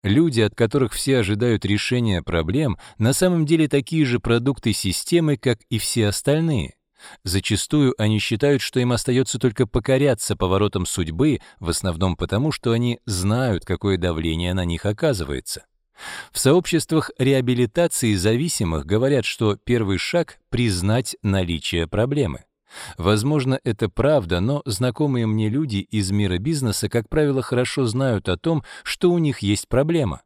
Люди, от которых все ожидают решения проблем, на самом деле такие же продукты системы, как и все остальные. Зачастую они считают, что им остается только покоряться поворотам судьбы, в основном потому, что они знают, какое давление на них оказывается. В сообществах реабилитации зависимых говорят, что первый шаг — признать наличие проблемы. Возможно, это правда, но знакомые мне люди из мира бизнеса, как правило, хорошо знают о том, что у них есть проблема.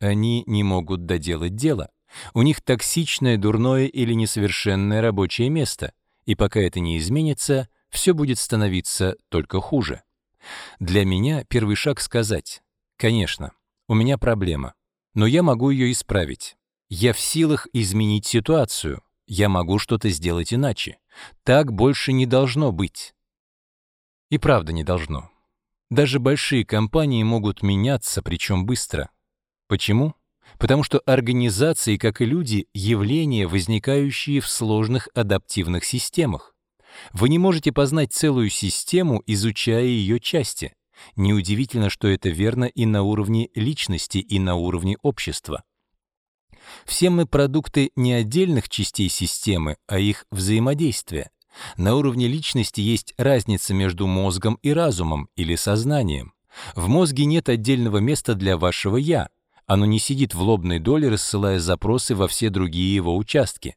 Они не могут доделать дело. У них токсичное, дурное или несовершенное рабочее место. И пока это не изменится, все будет становиться только хуже. Для меня первый шаг сказать «Конечно, у меня проблема, но я могу ее исправить. Я в силах изменить ситуацию. Я могу что-то сделать иначе. Так больше не должно быть. И правда не должно. Даже большие компании могут меняться, причем быстро. Почему? Потому что организации, как и люди, явления, возникающие в сложных адаптивных системах. Вы не можете познать целую систему, изучая ее части. Неудивительно, что это верно и на уровне личности, и на уровне общества. Все мы продукты не отдельных частей системы, а их взаимодействия. На уровне личности есть разница между мозгом и разумом или сознанием. В мозге нет отдельного места для вашего «я». Оно не сидит в лобной доле, рассылая запросы во все другие его участки.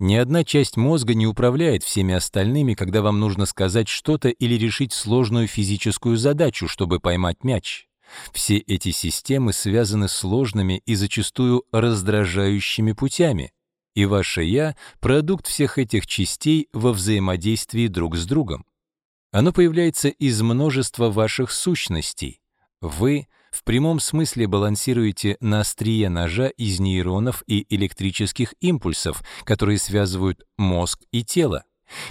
Ни одна часть мозга не управляет всеми остальными, когда вам нужно сказать что-то или решить сложную физическую задачу, чтобы поймать мяч. Все эти системы связаны сложными и зачастую раздражающими путями. И ваше «я» — продукт всех этих частей во взаимодействии друг с другом. Оно появляется из множества ваших сущностей. Вы — в прямом смысле балансируете на острие ножа из нейронов и электрических импульсов, которые связывают мозг и тело.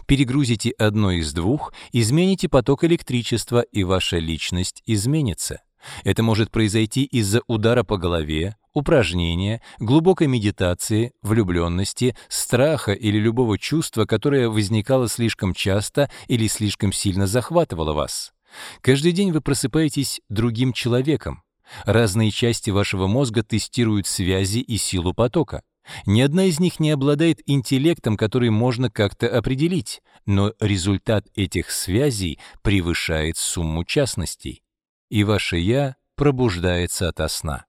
Перегрузите одно из двух, измените поток электричества, и ваша личность изменится. Это может произойти из-за удара по голове, упражнения, глубокой медитации, влюбленности, страха или любого чувства, которое возникало слишком часто или слишком сильно захватывало вас. Каждый день вы просыпаетесь другим человеком. Разные части вашего мозга тестируют связи и силу потока. Ни одна из них не обладает интеллектом, который можно как-то определить, но результат этих связей превышает сумму частностей. И ваше «я» пробуждается ото сна.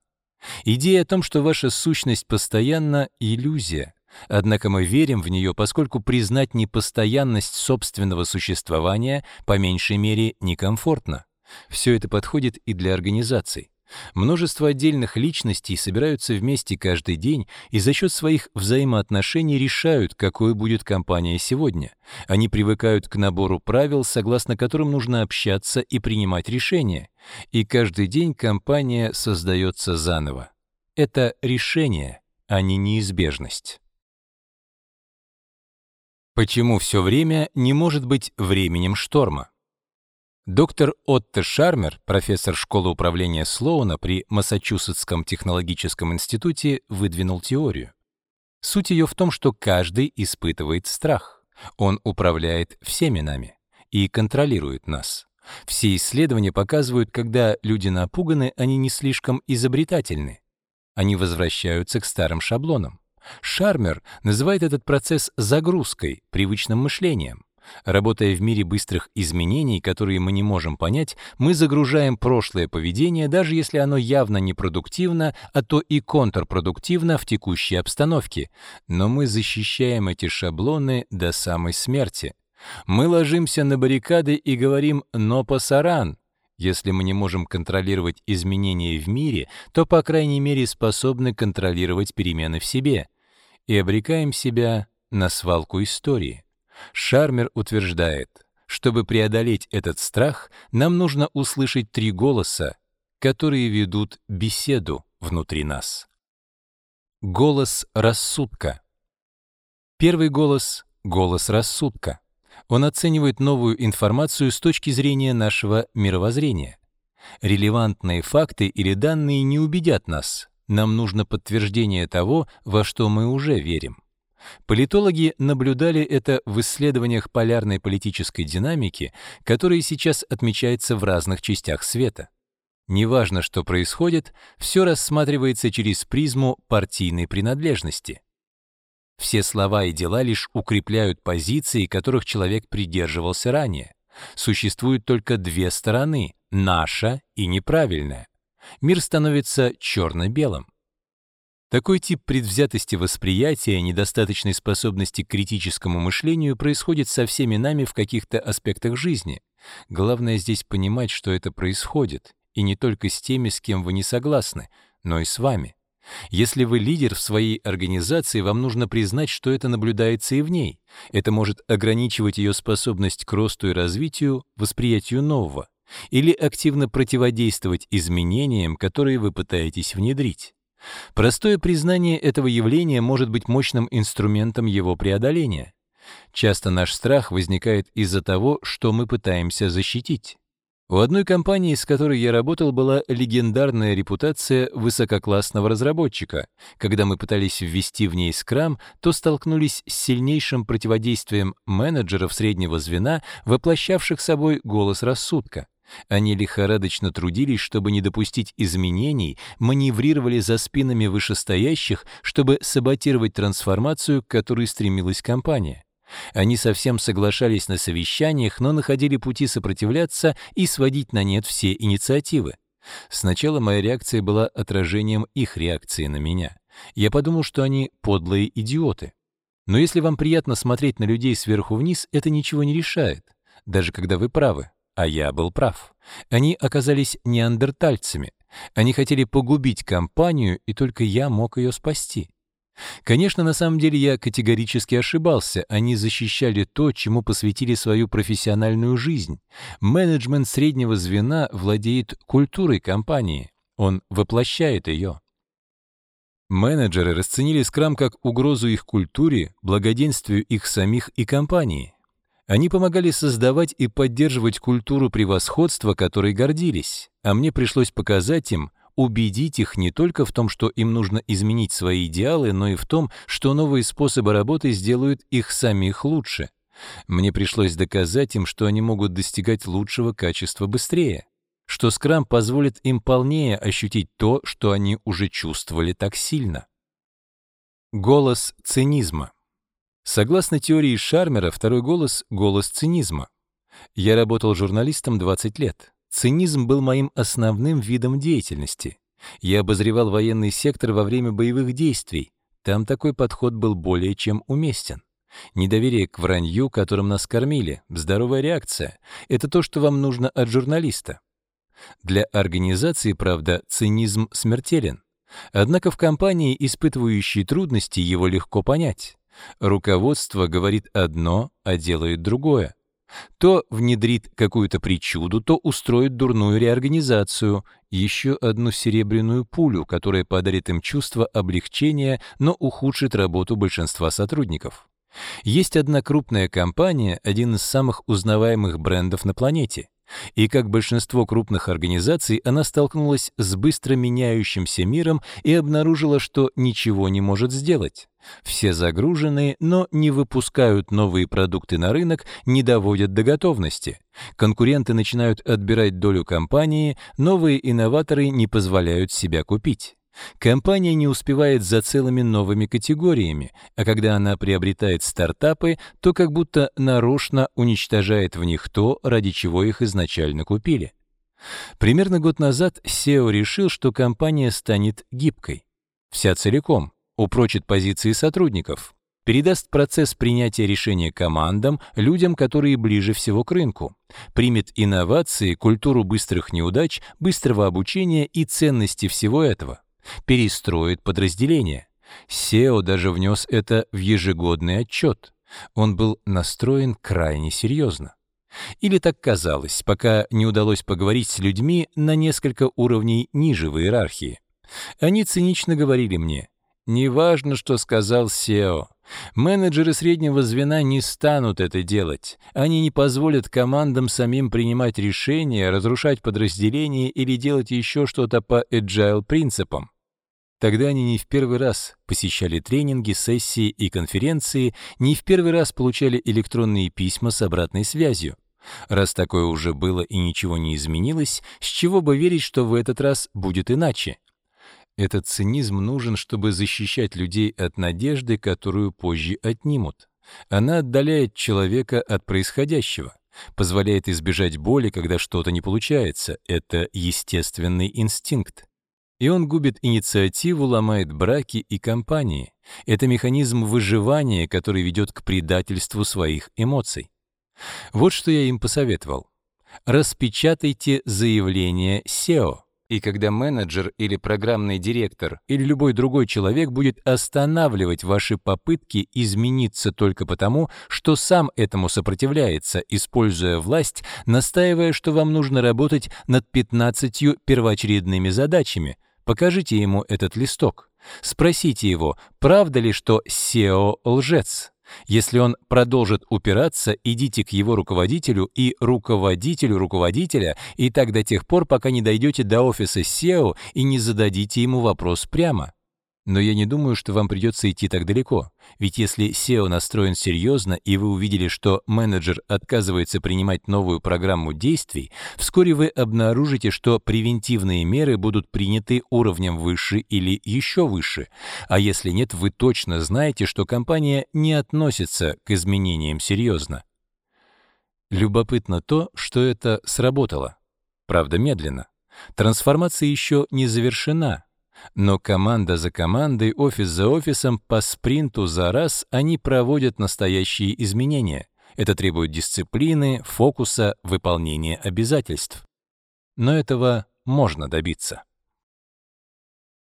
Идея о том, что ваша сущность постоянно — иллюзия. Однако мы верим в нее, поскольку признать непостоянность собственного существования по меньшей мере некомфортно. Все это подходит и для организаций. Множество отдельных личностей собираются вместе каждый день и за счет своих взаимоотношений решают, какой будет компания сегодня. Они привыкают к набору правил, согласно которым нужно общаться и принимать решения. И каждый день компания создается заново. Это решение, а не неизбежность. Почему все время не может быть временем шторма? Доктор Отто Шармер, профессор школы управления Слоуна при Массачусетском технологическом институте, выдвинул теорию. Суть ее в том, что каждый испытывает страх. Он управляет всеми нами и контролирует нас. Все исследования показывают, когда люди напуганы, они не слишком изобретательны. Они возвращаются к старым шаблонам. Шармер называет этот процесс загрузкой, привычным мышлением. Работая в мире быстрых изменений, которые мы не можем понять, мы загружаем прошлое поведение, даже если оно явно непродуктивно, а то и контрпродуктивно в текущей обстановке. Но мы защищаем эти шаблоны до самой смерти. Мы ложимся на баррикады и говорим «но пасаран». Если мы не можем контролировать изменения в мире, то, по крайней мере, способны контролировать перемены в себе — и обрекаем себя на свалку истории. Шармер утверждает, чтобы преодолеть этот страх, нам нужно услышать три голоса, которые ведут беседу внутри нас. Голос рассудка. Первый голос — голос рассудка. Он оценивает новую информацию с точки зрения нашего мировоззрения. Релевантные факты или данные не убедят нас, нам нужно подтверждение того, во что мы уже верим. Политологи наблюдали это в исследованиях полярной политической динамики, которые сейчас отмечаются в разных частях света. Неважно, что происходит, все рассматривается через призму партийной принадлежности. Все слова и дела лишь укрепляют позиции, которых человек придерживался ранее. Существуют только две стороны — наша и неправильная. Мир становится черно-белым. Такой тип предвзятости восприятия, недостаточной способности к критическому мышлению происходит со всеми нами в каких-то аспектах жизни. Главное здесь понимать, что это происходит, и не только с теми, с кем вы не согласны, но и с вами. Если вы лидер в своей организации, вам нужно признать, что это наблюдается и в ней. Это может ограничивать ее способность к росту и развитию, восприятию нового или активно противодействовать изменениям, которые вы пытаетесь внедрить. Простое признание этого явления может быть мощным инструментом его преодоления. Часто наш страх возникает из-за того, что мы пытаемся защитить. У одной компании, с которой я работал, была легендарная репутация высококлассного разработчика. Когда мы пытались ввести в ней скрам, то столкнулись с сильнейшим противодействием менеджеров среднего звена, воплощавших собой голос рассудка. Они лихорадочно трудились, чтобы не допустить изменений, маневрировали за спинами вышестоящих, чтобы саботировать трансформацию, к которой стремилась компания. Они совсем соглашались на совещаниях, но находили пути сопротивляться и сводить на нет все инициативы. Сначала моя реакция была отражением их реакции на меня. Я подумал, что они подлые идиоты. Но если вам приятно смотреть на людей сверху вниз, это ничего не решает, даже когда вы правы. А я был прав. Они оказались неандертальцами. Они хотели погубить компанию, и только я мог ее спасти. Конечно, на самом деле я категорически ошибался. Они защищали то, чему посвятили свою профессиональную жизнь. Менеджмент среднего звена владеет культурой компании. Он воплощает ее. Менеджеры расценили скрам как угрозу их культуре, благоденствию их самих и компании. Они помогали создавать и поддерживать культуру превосходства, которой гордились, а мне пришлось показать им, убедить их не только в том, что им нужно изменить свои идеалы, но и в том, что новые способы работы сделают их самих лучше. Мне пришлось доказать им, что они могут достигать лучшего качества быстрее, что скрам позволит им полнее ощутить то, что они уже чувствовали так сильно. Голос цинизма. Согласно теории Шармера, второй голос — голос цинизма. Я работал журналистом 20 лет. Цинизм был моим основным видом деятельности. Я обозревал военный сектор во время боевых действий. Там такой подход был более чем уместен. Недоверие к вранью, которым нас кормили, здоровая реакция — это то, что вам нужно от журналиста. Для организации, правда, цинизм смертелен. Однако в компании, испытывающей трудности, его легко понять. Руководство говорит одно, а делает другое. То внедрит какую-то причуду, то устроит дурную реорганизацию, еще одну серебряную пулю, которая подарит им чувство облегчения, но ухудшит работу большинства сотрудников. Есть одна крупная компания, один из самых узнаваемых брендов на планете. И как большинство крупных организаций, она столкнулась с быстро меняющимся миром и обнаружила, что ничего не может сделать. Все загружены, но не выпускают новые продукты на рынок, не доводят до готовности. Конкуренты начинают отбирать долю компании, новые инноваторы не позволяют себя купить. Компания не успевает за целыми новыми категориями, а когда она приобретает стартапы, то как будто нарочно уничтожает в них то, ради чего их изначально купили. Примерно год назад SEO решил, что компания станет гибкой. Вся целиком, упрочит позиции сотрудников, передаст процесс принятия решения командам, людям, которые ближе всего к рынку, примет инновации, культуру быстрых неудач, быстрого обучения и ценности всего этого перестроит подразделение. Сео даже внес это в ежегодный отчет. Он был настроен крайне серьезно. Или так казалось, пока не удалось поговорить с людьми на несколько уровней ниже в иерархии. Они цинично говорили мне, Неважно, что сказал Сео. Менеджеры среднего звена не станут это делать. Они не позволят командам самим принимать решения, разрушать подразделения или делать еще что-то по agile принципам. Тогда они не в первый раз посещали тренинги, сессии и конференции, не в первый раз получали электронные письма с обратной связью. Раз такое уже было и ничего не изменилось, с чего бы верить, что в этот раз будет иначе? Этот цинизм нужен, чтобы защищать людей от надежды, которую позже отнимут. Она отдаляет человека от происходящего, позволяет избежать боли, когда что-то не получается. Это естественный инстинкт. И он губит инициативу, ломает браки и компании. Это механизм выживания, который ведет к предательству своих эмоций. Вот что я им посоветовал. Распечатайте заявление SEO. И когда менеджер или программный директор или любой другой человек будет останавливать ваши попытки измениться только потому, что сам этому сопротивляется, используя власть, настаивая, что вам нужно работать над 15 первоочередными задачами, покажите ему этот листок. Спросите его, правда ли, что SEO лжец? Если он продолжит упираться, идите к его руководителю и руководителю руководителя, и так до тех пор, пока не дойдете до офиса SEO и не зададите ему вопрос прямо. Но я не думаю, что вам придется идти так далеко, ведь если SEO настроен серьезно и вы увидели, что менеджер отказывается принимать новую программу действий, вскоре вы обнаружите, что превентивные меры будут приняты уровнем выше или еще выше, а если нет, вы точно знаете, что компания не относится к изменениям серьезно. Любопытно то, что это сработало. Правда, медленно. Трансформация еще не завершена, но команда за командой, офис за офисом, по спринту за раз они проводят настоящие изменения. Это требует дисциплины, фокуса, выполнения обязательств. Но этого можно добиться.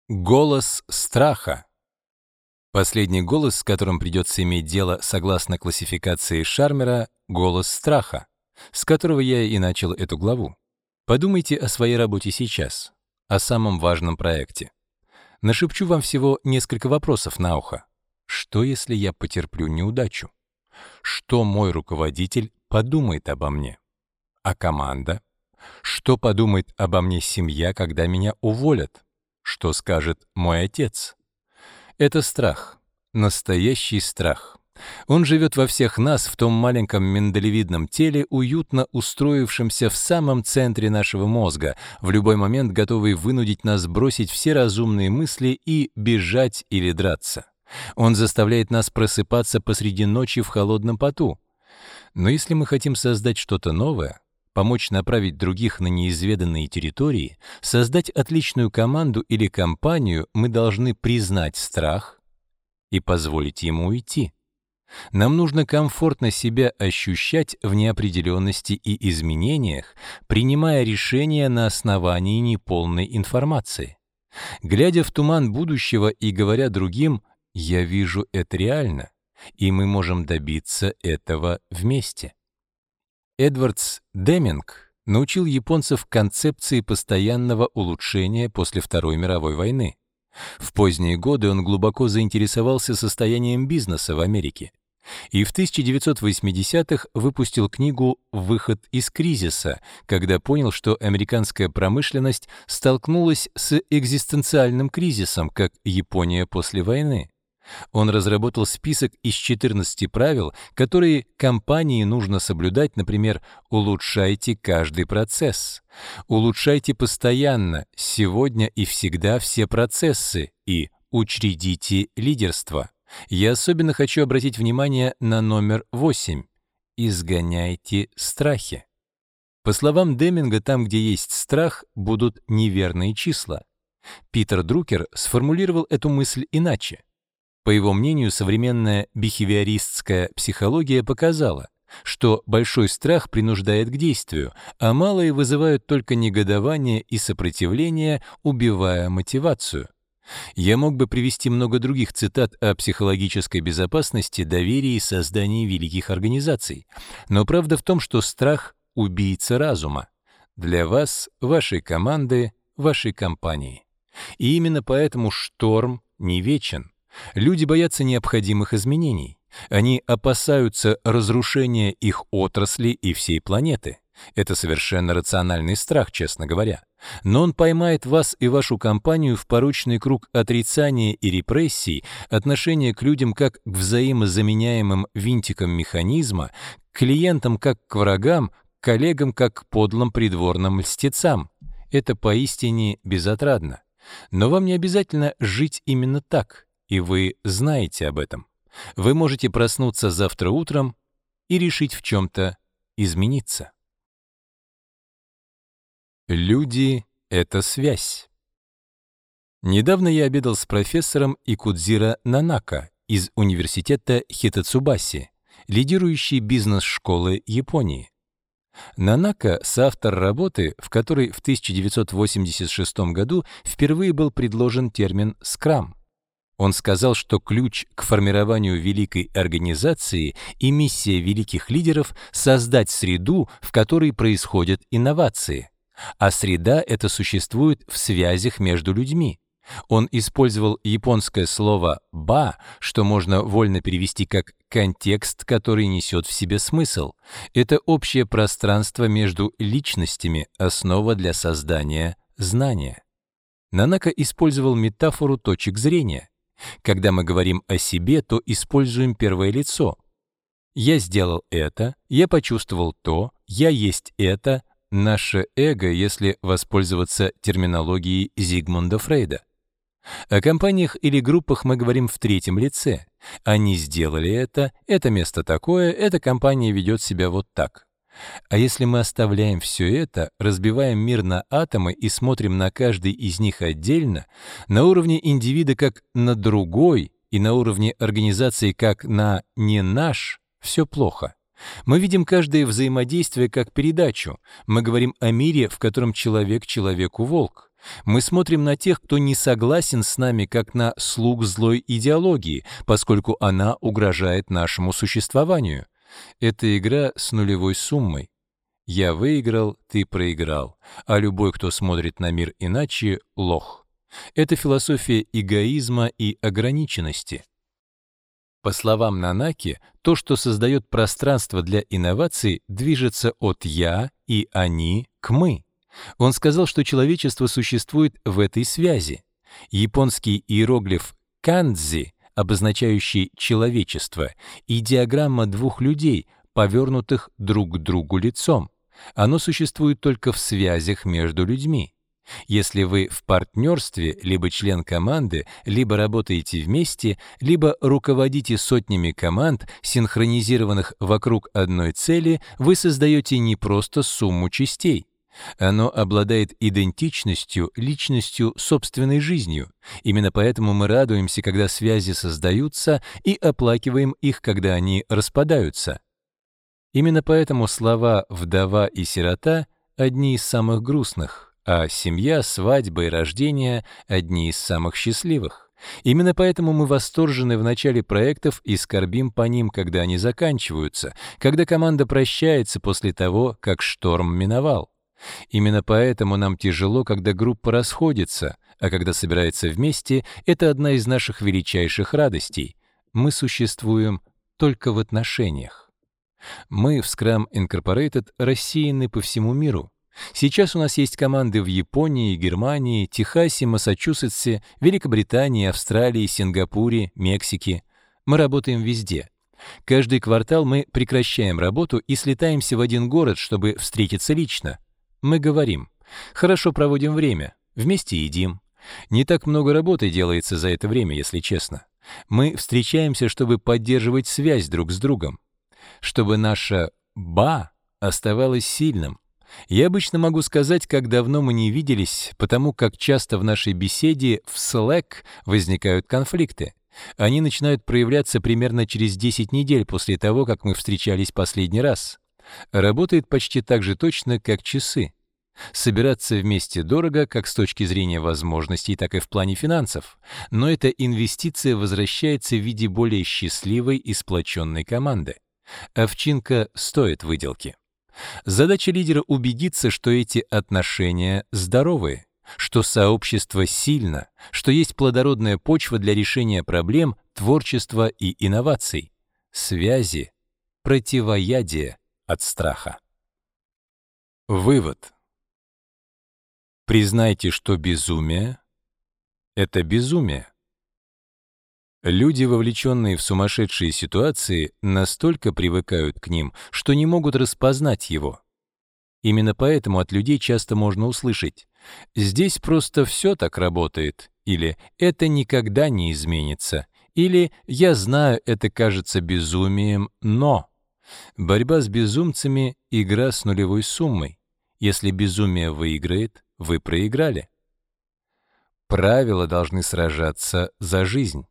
Голос страха. Последний голос, с которым придется иметь дело согласно классификации Шармера, голос страха, с которого я и начал эту главу. Подумайте о своей работе сейчас о самом важном проекте. Нашепчу вам всего несколько вопросов на ухо. Что, если я потерплю неудачу? Что мой руководитель подумает обо мне? А команда? Что подумает обо мне семья, когда меня уволят? Что скажет мой отец? Это страх, настоящий страх. Он живет во всех нас, в том маленьком миндалевидном теле, уютно устроившемся в самом центре нашего мозга, в любой момент готовый вынудить нас бросить все разумные мысли и бежать или драться. Он заставляет нас просыпаться посреди ночи в холодном поту. Но если мы хотим создать что-то новое, помочь направить других на неизведанные территории, создать отличную команду или компанию, мы должны признать страх и позволить ему уйти. Нам нужно комфортно себя ощущать в неопределенности и изменениях, принимая решения на основании неполной информации. Глядя в туман будущего и говоря другим «я вижу это реально», и мы можем добиться этого вместе. Эдвардс Деминг научил японцев концепции постоянного улучшения после Второй мировой войны. В поздние годы он глубоко заинтересовался состоянием бизнеса в Америке и в 1980-х выпустил книгу «Выход из кризиса», когда понял, что американская промышленность столкнулась с экзистенциальным кризисом, как Япония после войны. Он разработал список из 14 правил, которые компании нужно соблюдать, например, улучшайте каждый процесс, улучшайте постоянно, сегодня и всегда все процессы и учредите лидерство. Я особенно хочу обратить внимание на номер 8. Изгоняйте страхи. По словам Деминга, там, где есть страх, будут неверные числа. Питер Друкер сформулировал эту мысль иначе. По его мнению, современная бихевиористская психология показала, что большой страх принуждает к действию, а малые вызывают только негодование и сопротивление, убивая мотивацию. Я мог бы привести много других цитат о психологической безопасности, доверии и создании великих организаций. Но правда в том, что страх — убийца разума. Для вас, вашей команды, вашей компании. И именно поэтому шторм не вечен. Люди боятся необходимых изменений. Они опасаются разрушения их отрасли и всей планеты. Это совершенно рациональный страх, честно говоря. Но он поймает вас и вашу компанию в порочный круг отрицания и репрессий, отношения к людям как к взаимозаменяемым винтикам механизма, к клиентам как к врагам, к коллегам как к подлым придворным мстецам. Это поистине безотрадно. Но вам не обязательно жить именно так, и вы знаете об этом. Вы можете проснуться завтра утром и решить в чем-то измениться. Люди — это связь. Недавно я обедал с профессором Икудзира Нанака из университета Хитацубаси, лидирующей бизнес-школы Японии. Нанака — соавтор работы, в которой в 1986 году впервые был предложен термин «скрам». Он сказал, что ключ к формированию великой организации и миссия великих лидеров — создать среду, в которой происходят инновации а среда это существует в связях между людьми. Он использовал японское слово «ба», что можно вольно перевести как «контекст, который несет в себе смысл». Это общее пространство между личностями, основа для создания знания. Нанака использовал метафору точек зрения. Когда мы говорим о себе, то используем первое лицо. «Я сделал это», «я почувствовал то», «я есть это», наше эго, если воспользоваться терминологией Зигмунда Фрейда. О компаниях или группах мы говорим в третьем лице. Они сделали это, это место такое, эта компания ведет себя вот так. А если мы оставляем все это, разбиваем мир на атомы и смотрим на каждый из них отдельно, на уровне индивида как на другой и на уровне организации как на «не наш», все плохо. Мы видим каждое взаимодействие как передачу. Мы говорим о мире, в котором человек человеку волк. Мы смотрим на тех, кто не согласен с нами, как на слуг злой идеологии, поскольку она угрожает нашему существованию. Это игра с нулевой суммой. Я выиграл, ты проиграл, а любой, кто смотрит на мир иначе, лох. Это философия эгоизма и ограниченности. По словам Нанаки, то, что создает пространство для инноваций, движется от «я» и «они» к «мы». Он сказал, что человечество существует в этой связи. Японский иероглиф «кандзи», обозначающий «человечество», и диаграмма двух людей, повернутых друг к другу лицом. Оно существует только в связях между людьми. Если вы в партнерстве, либо член команды, либо работаете вместе, либо руководите сотнями команд, синхронизированных вокруг одной цели, вы создаете не просто сумму частей. Оно обладает идентичностью, личностью, собственной жизнью. Именно поэтому мы радуемся, когда связи создаются, и оплакиваем их, когда они распадаются. Именно поэтому слова «вдова» и «сирота» одни из самых грустных — а семья, свадьба и рождение — одни из самых счастливых. Именно поэтому мы восторжены в начале проектов и скорбим по ним, когда они заканчиваются, когда команда прощается после того, как шторм миновал. Именно поэтому нам тяжело, когда группа расходится, а когда собирается вместе, это одна из наших величайших радостей. Мы существуем только в отношениях. Мы в Scrum Incorporated рассеяны по всему миру. Сейчас у нас есть команды в Японии, Германии, Техасе, Массачусетсе, Великобритании, Австралии, Сингапуре, Мексике. Мы работаем везде. Каждый квартал мы прекращаем работу и слетаемся в один город, чтобы встретиться лично. Мы говорим. Хорошо проводим время. Вместе едим. Не так много работы делается за это время, если честно. Мы встречаемся, чтобы поддерживать связь друг с другом. Чтобы наша «ба» оставалась сильным, я обычно могу сказать, как давно мы не виделись, потому как часто в нашей беседе в Slack возникают конфликты. Они начинают проявляться примерно через 10 недель после того, как мы встречались последний раз. Работает почти так же точно, как часы. Собираться вместе дорого как с точки зрения возможностей, так и в плане финансов, но эта инвестиция возвращается в виде более счастливой и сплоченной команды. Овчинка стоит выделки. Задача лидера убедиться, что эти отношения здоровые, что сообщество сильно, что есть плодородная почва для решения проблем, творчества и инноваций, связи, противоядие от страха. Вывод. Признайте, что безумие — это безумие. Люди, вовлеченные в сумасшедшие ситуации, настолько привыкают к ним, что не могут распознать его. Именно поэтому от людей часто можно услышать «здесь просто все так работает» или «это никогда не изменится» или «я знаю, это кажется безумием, но». Борьба с безумцами — игра с нулевой суммой. Если безумие выиграет, вы проиграли. Правила должны сражаться за жизнь.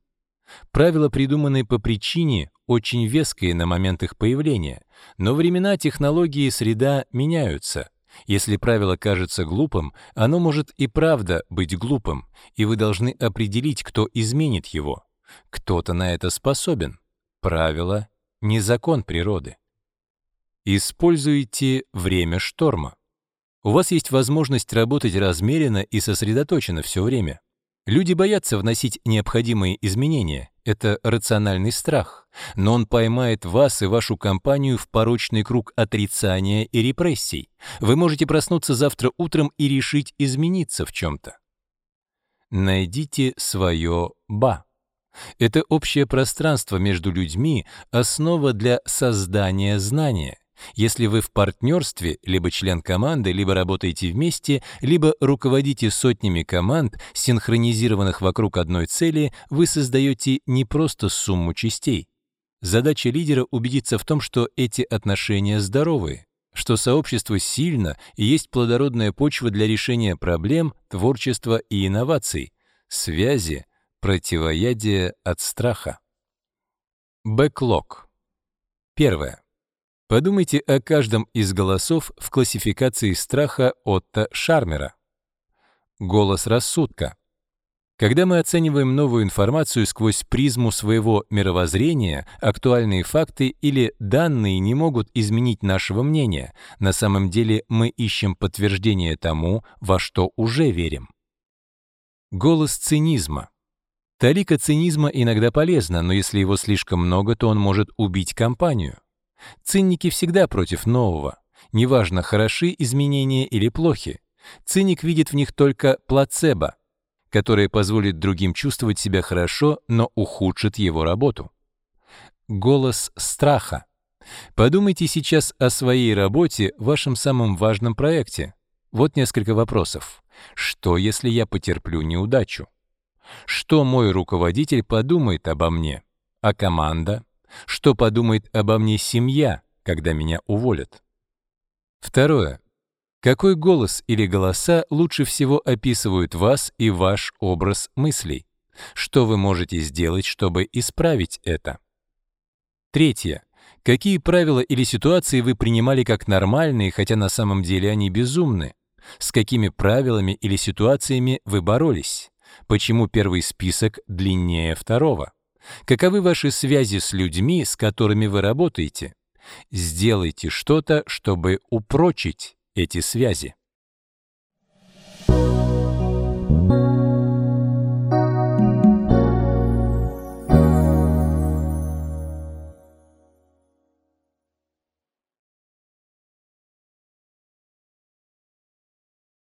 Правила, придуманные по причине, очень веские на момент их появления, но времена, технологии и среда меняются. Если правило кажется глупым, оно может и правда быть глупым, и вы должны определить, кто изменит его. Кто-то на это способен. Правило — не закон природы. Используйте время шторма. У вас есть возможность работать размеренно и сосредоточенно все время. Люди боятся вносить необходимые изменения. Это рациональный страх. Но он поймает вас и вашу компанию в порочный круг отрицания и репрессий. Вы можете проснуться завтра утром и решить измениться в чем-то. Найдите свое «ба». Это общее пространство между людьми, основа для создания знания. Если вы в партнерстве, либо член команды, либо работаете вместе, либо руководите сотнями команд, синхронизированных вокруг одной цели, вы создаете не просто сумму частей. Задача лидера убедиться в том, что эти отношения здоровые, что сообщество сильно и есть плодородная почва для решения проблем, творчества и инноваций, связи, противоядие от страха. Бэклог. Первое. Подумайте о каждом из голосов в классификации страха Отто Шармера. Голос рассудка. Когда мы оцениваем новую информацию сквозь призму своего мировоззрения, актуальные факты или данные не могут изменить нашего мнения. На самом деле мы ищем подтверждение тому, во что уже верим. Голос цинизма. Талика цинизма иногда полезна, но если его слишком много, то он может убить компанию. Цинники всегда против нового. Неважно, хороши изменения или плохи. Циник видит в них только плацебо, которое позволит другим чувствовать себя хорошо, но ухудшит его работу. Голос страха. Подумайте сейчас о своей работе, вашем самом важном проекте. Вот несколько вопросов. Что, если я потерплю неудачу? Что мой руководитель подумает обо мне? А команда? Что подумает обо мне семья, когда меня уволят? Второе. Какой голос или голоса лучше всего описывают вас и ваш образ мыслей? Что вы можете сделать, чтобы исправить это? Третье. Какие правила или ситуации вы принимали как нормальные, хотя на самом деле они безумны? С какими правилами или ситуациями вы боролись? Почему первый список длиннее второго? Каковы ваши связи с людьми, с которыми вы работаете? Сделайте что-то, чтобы упрочить эти связи.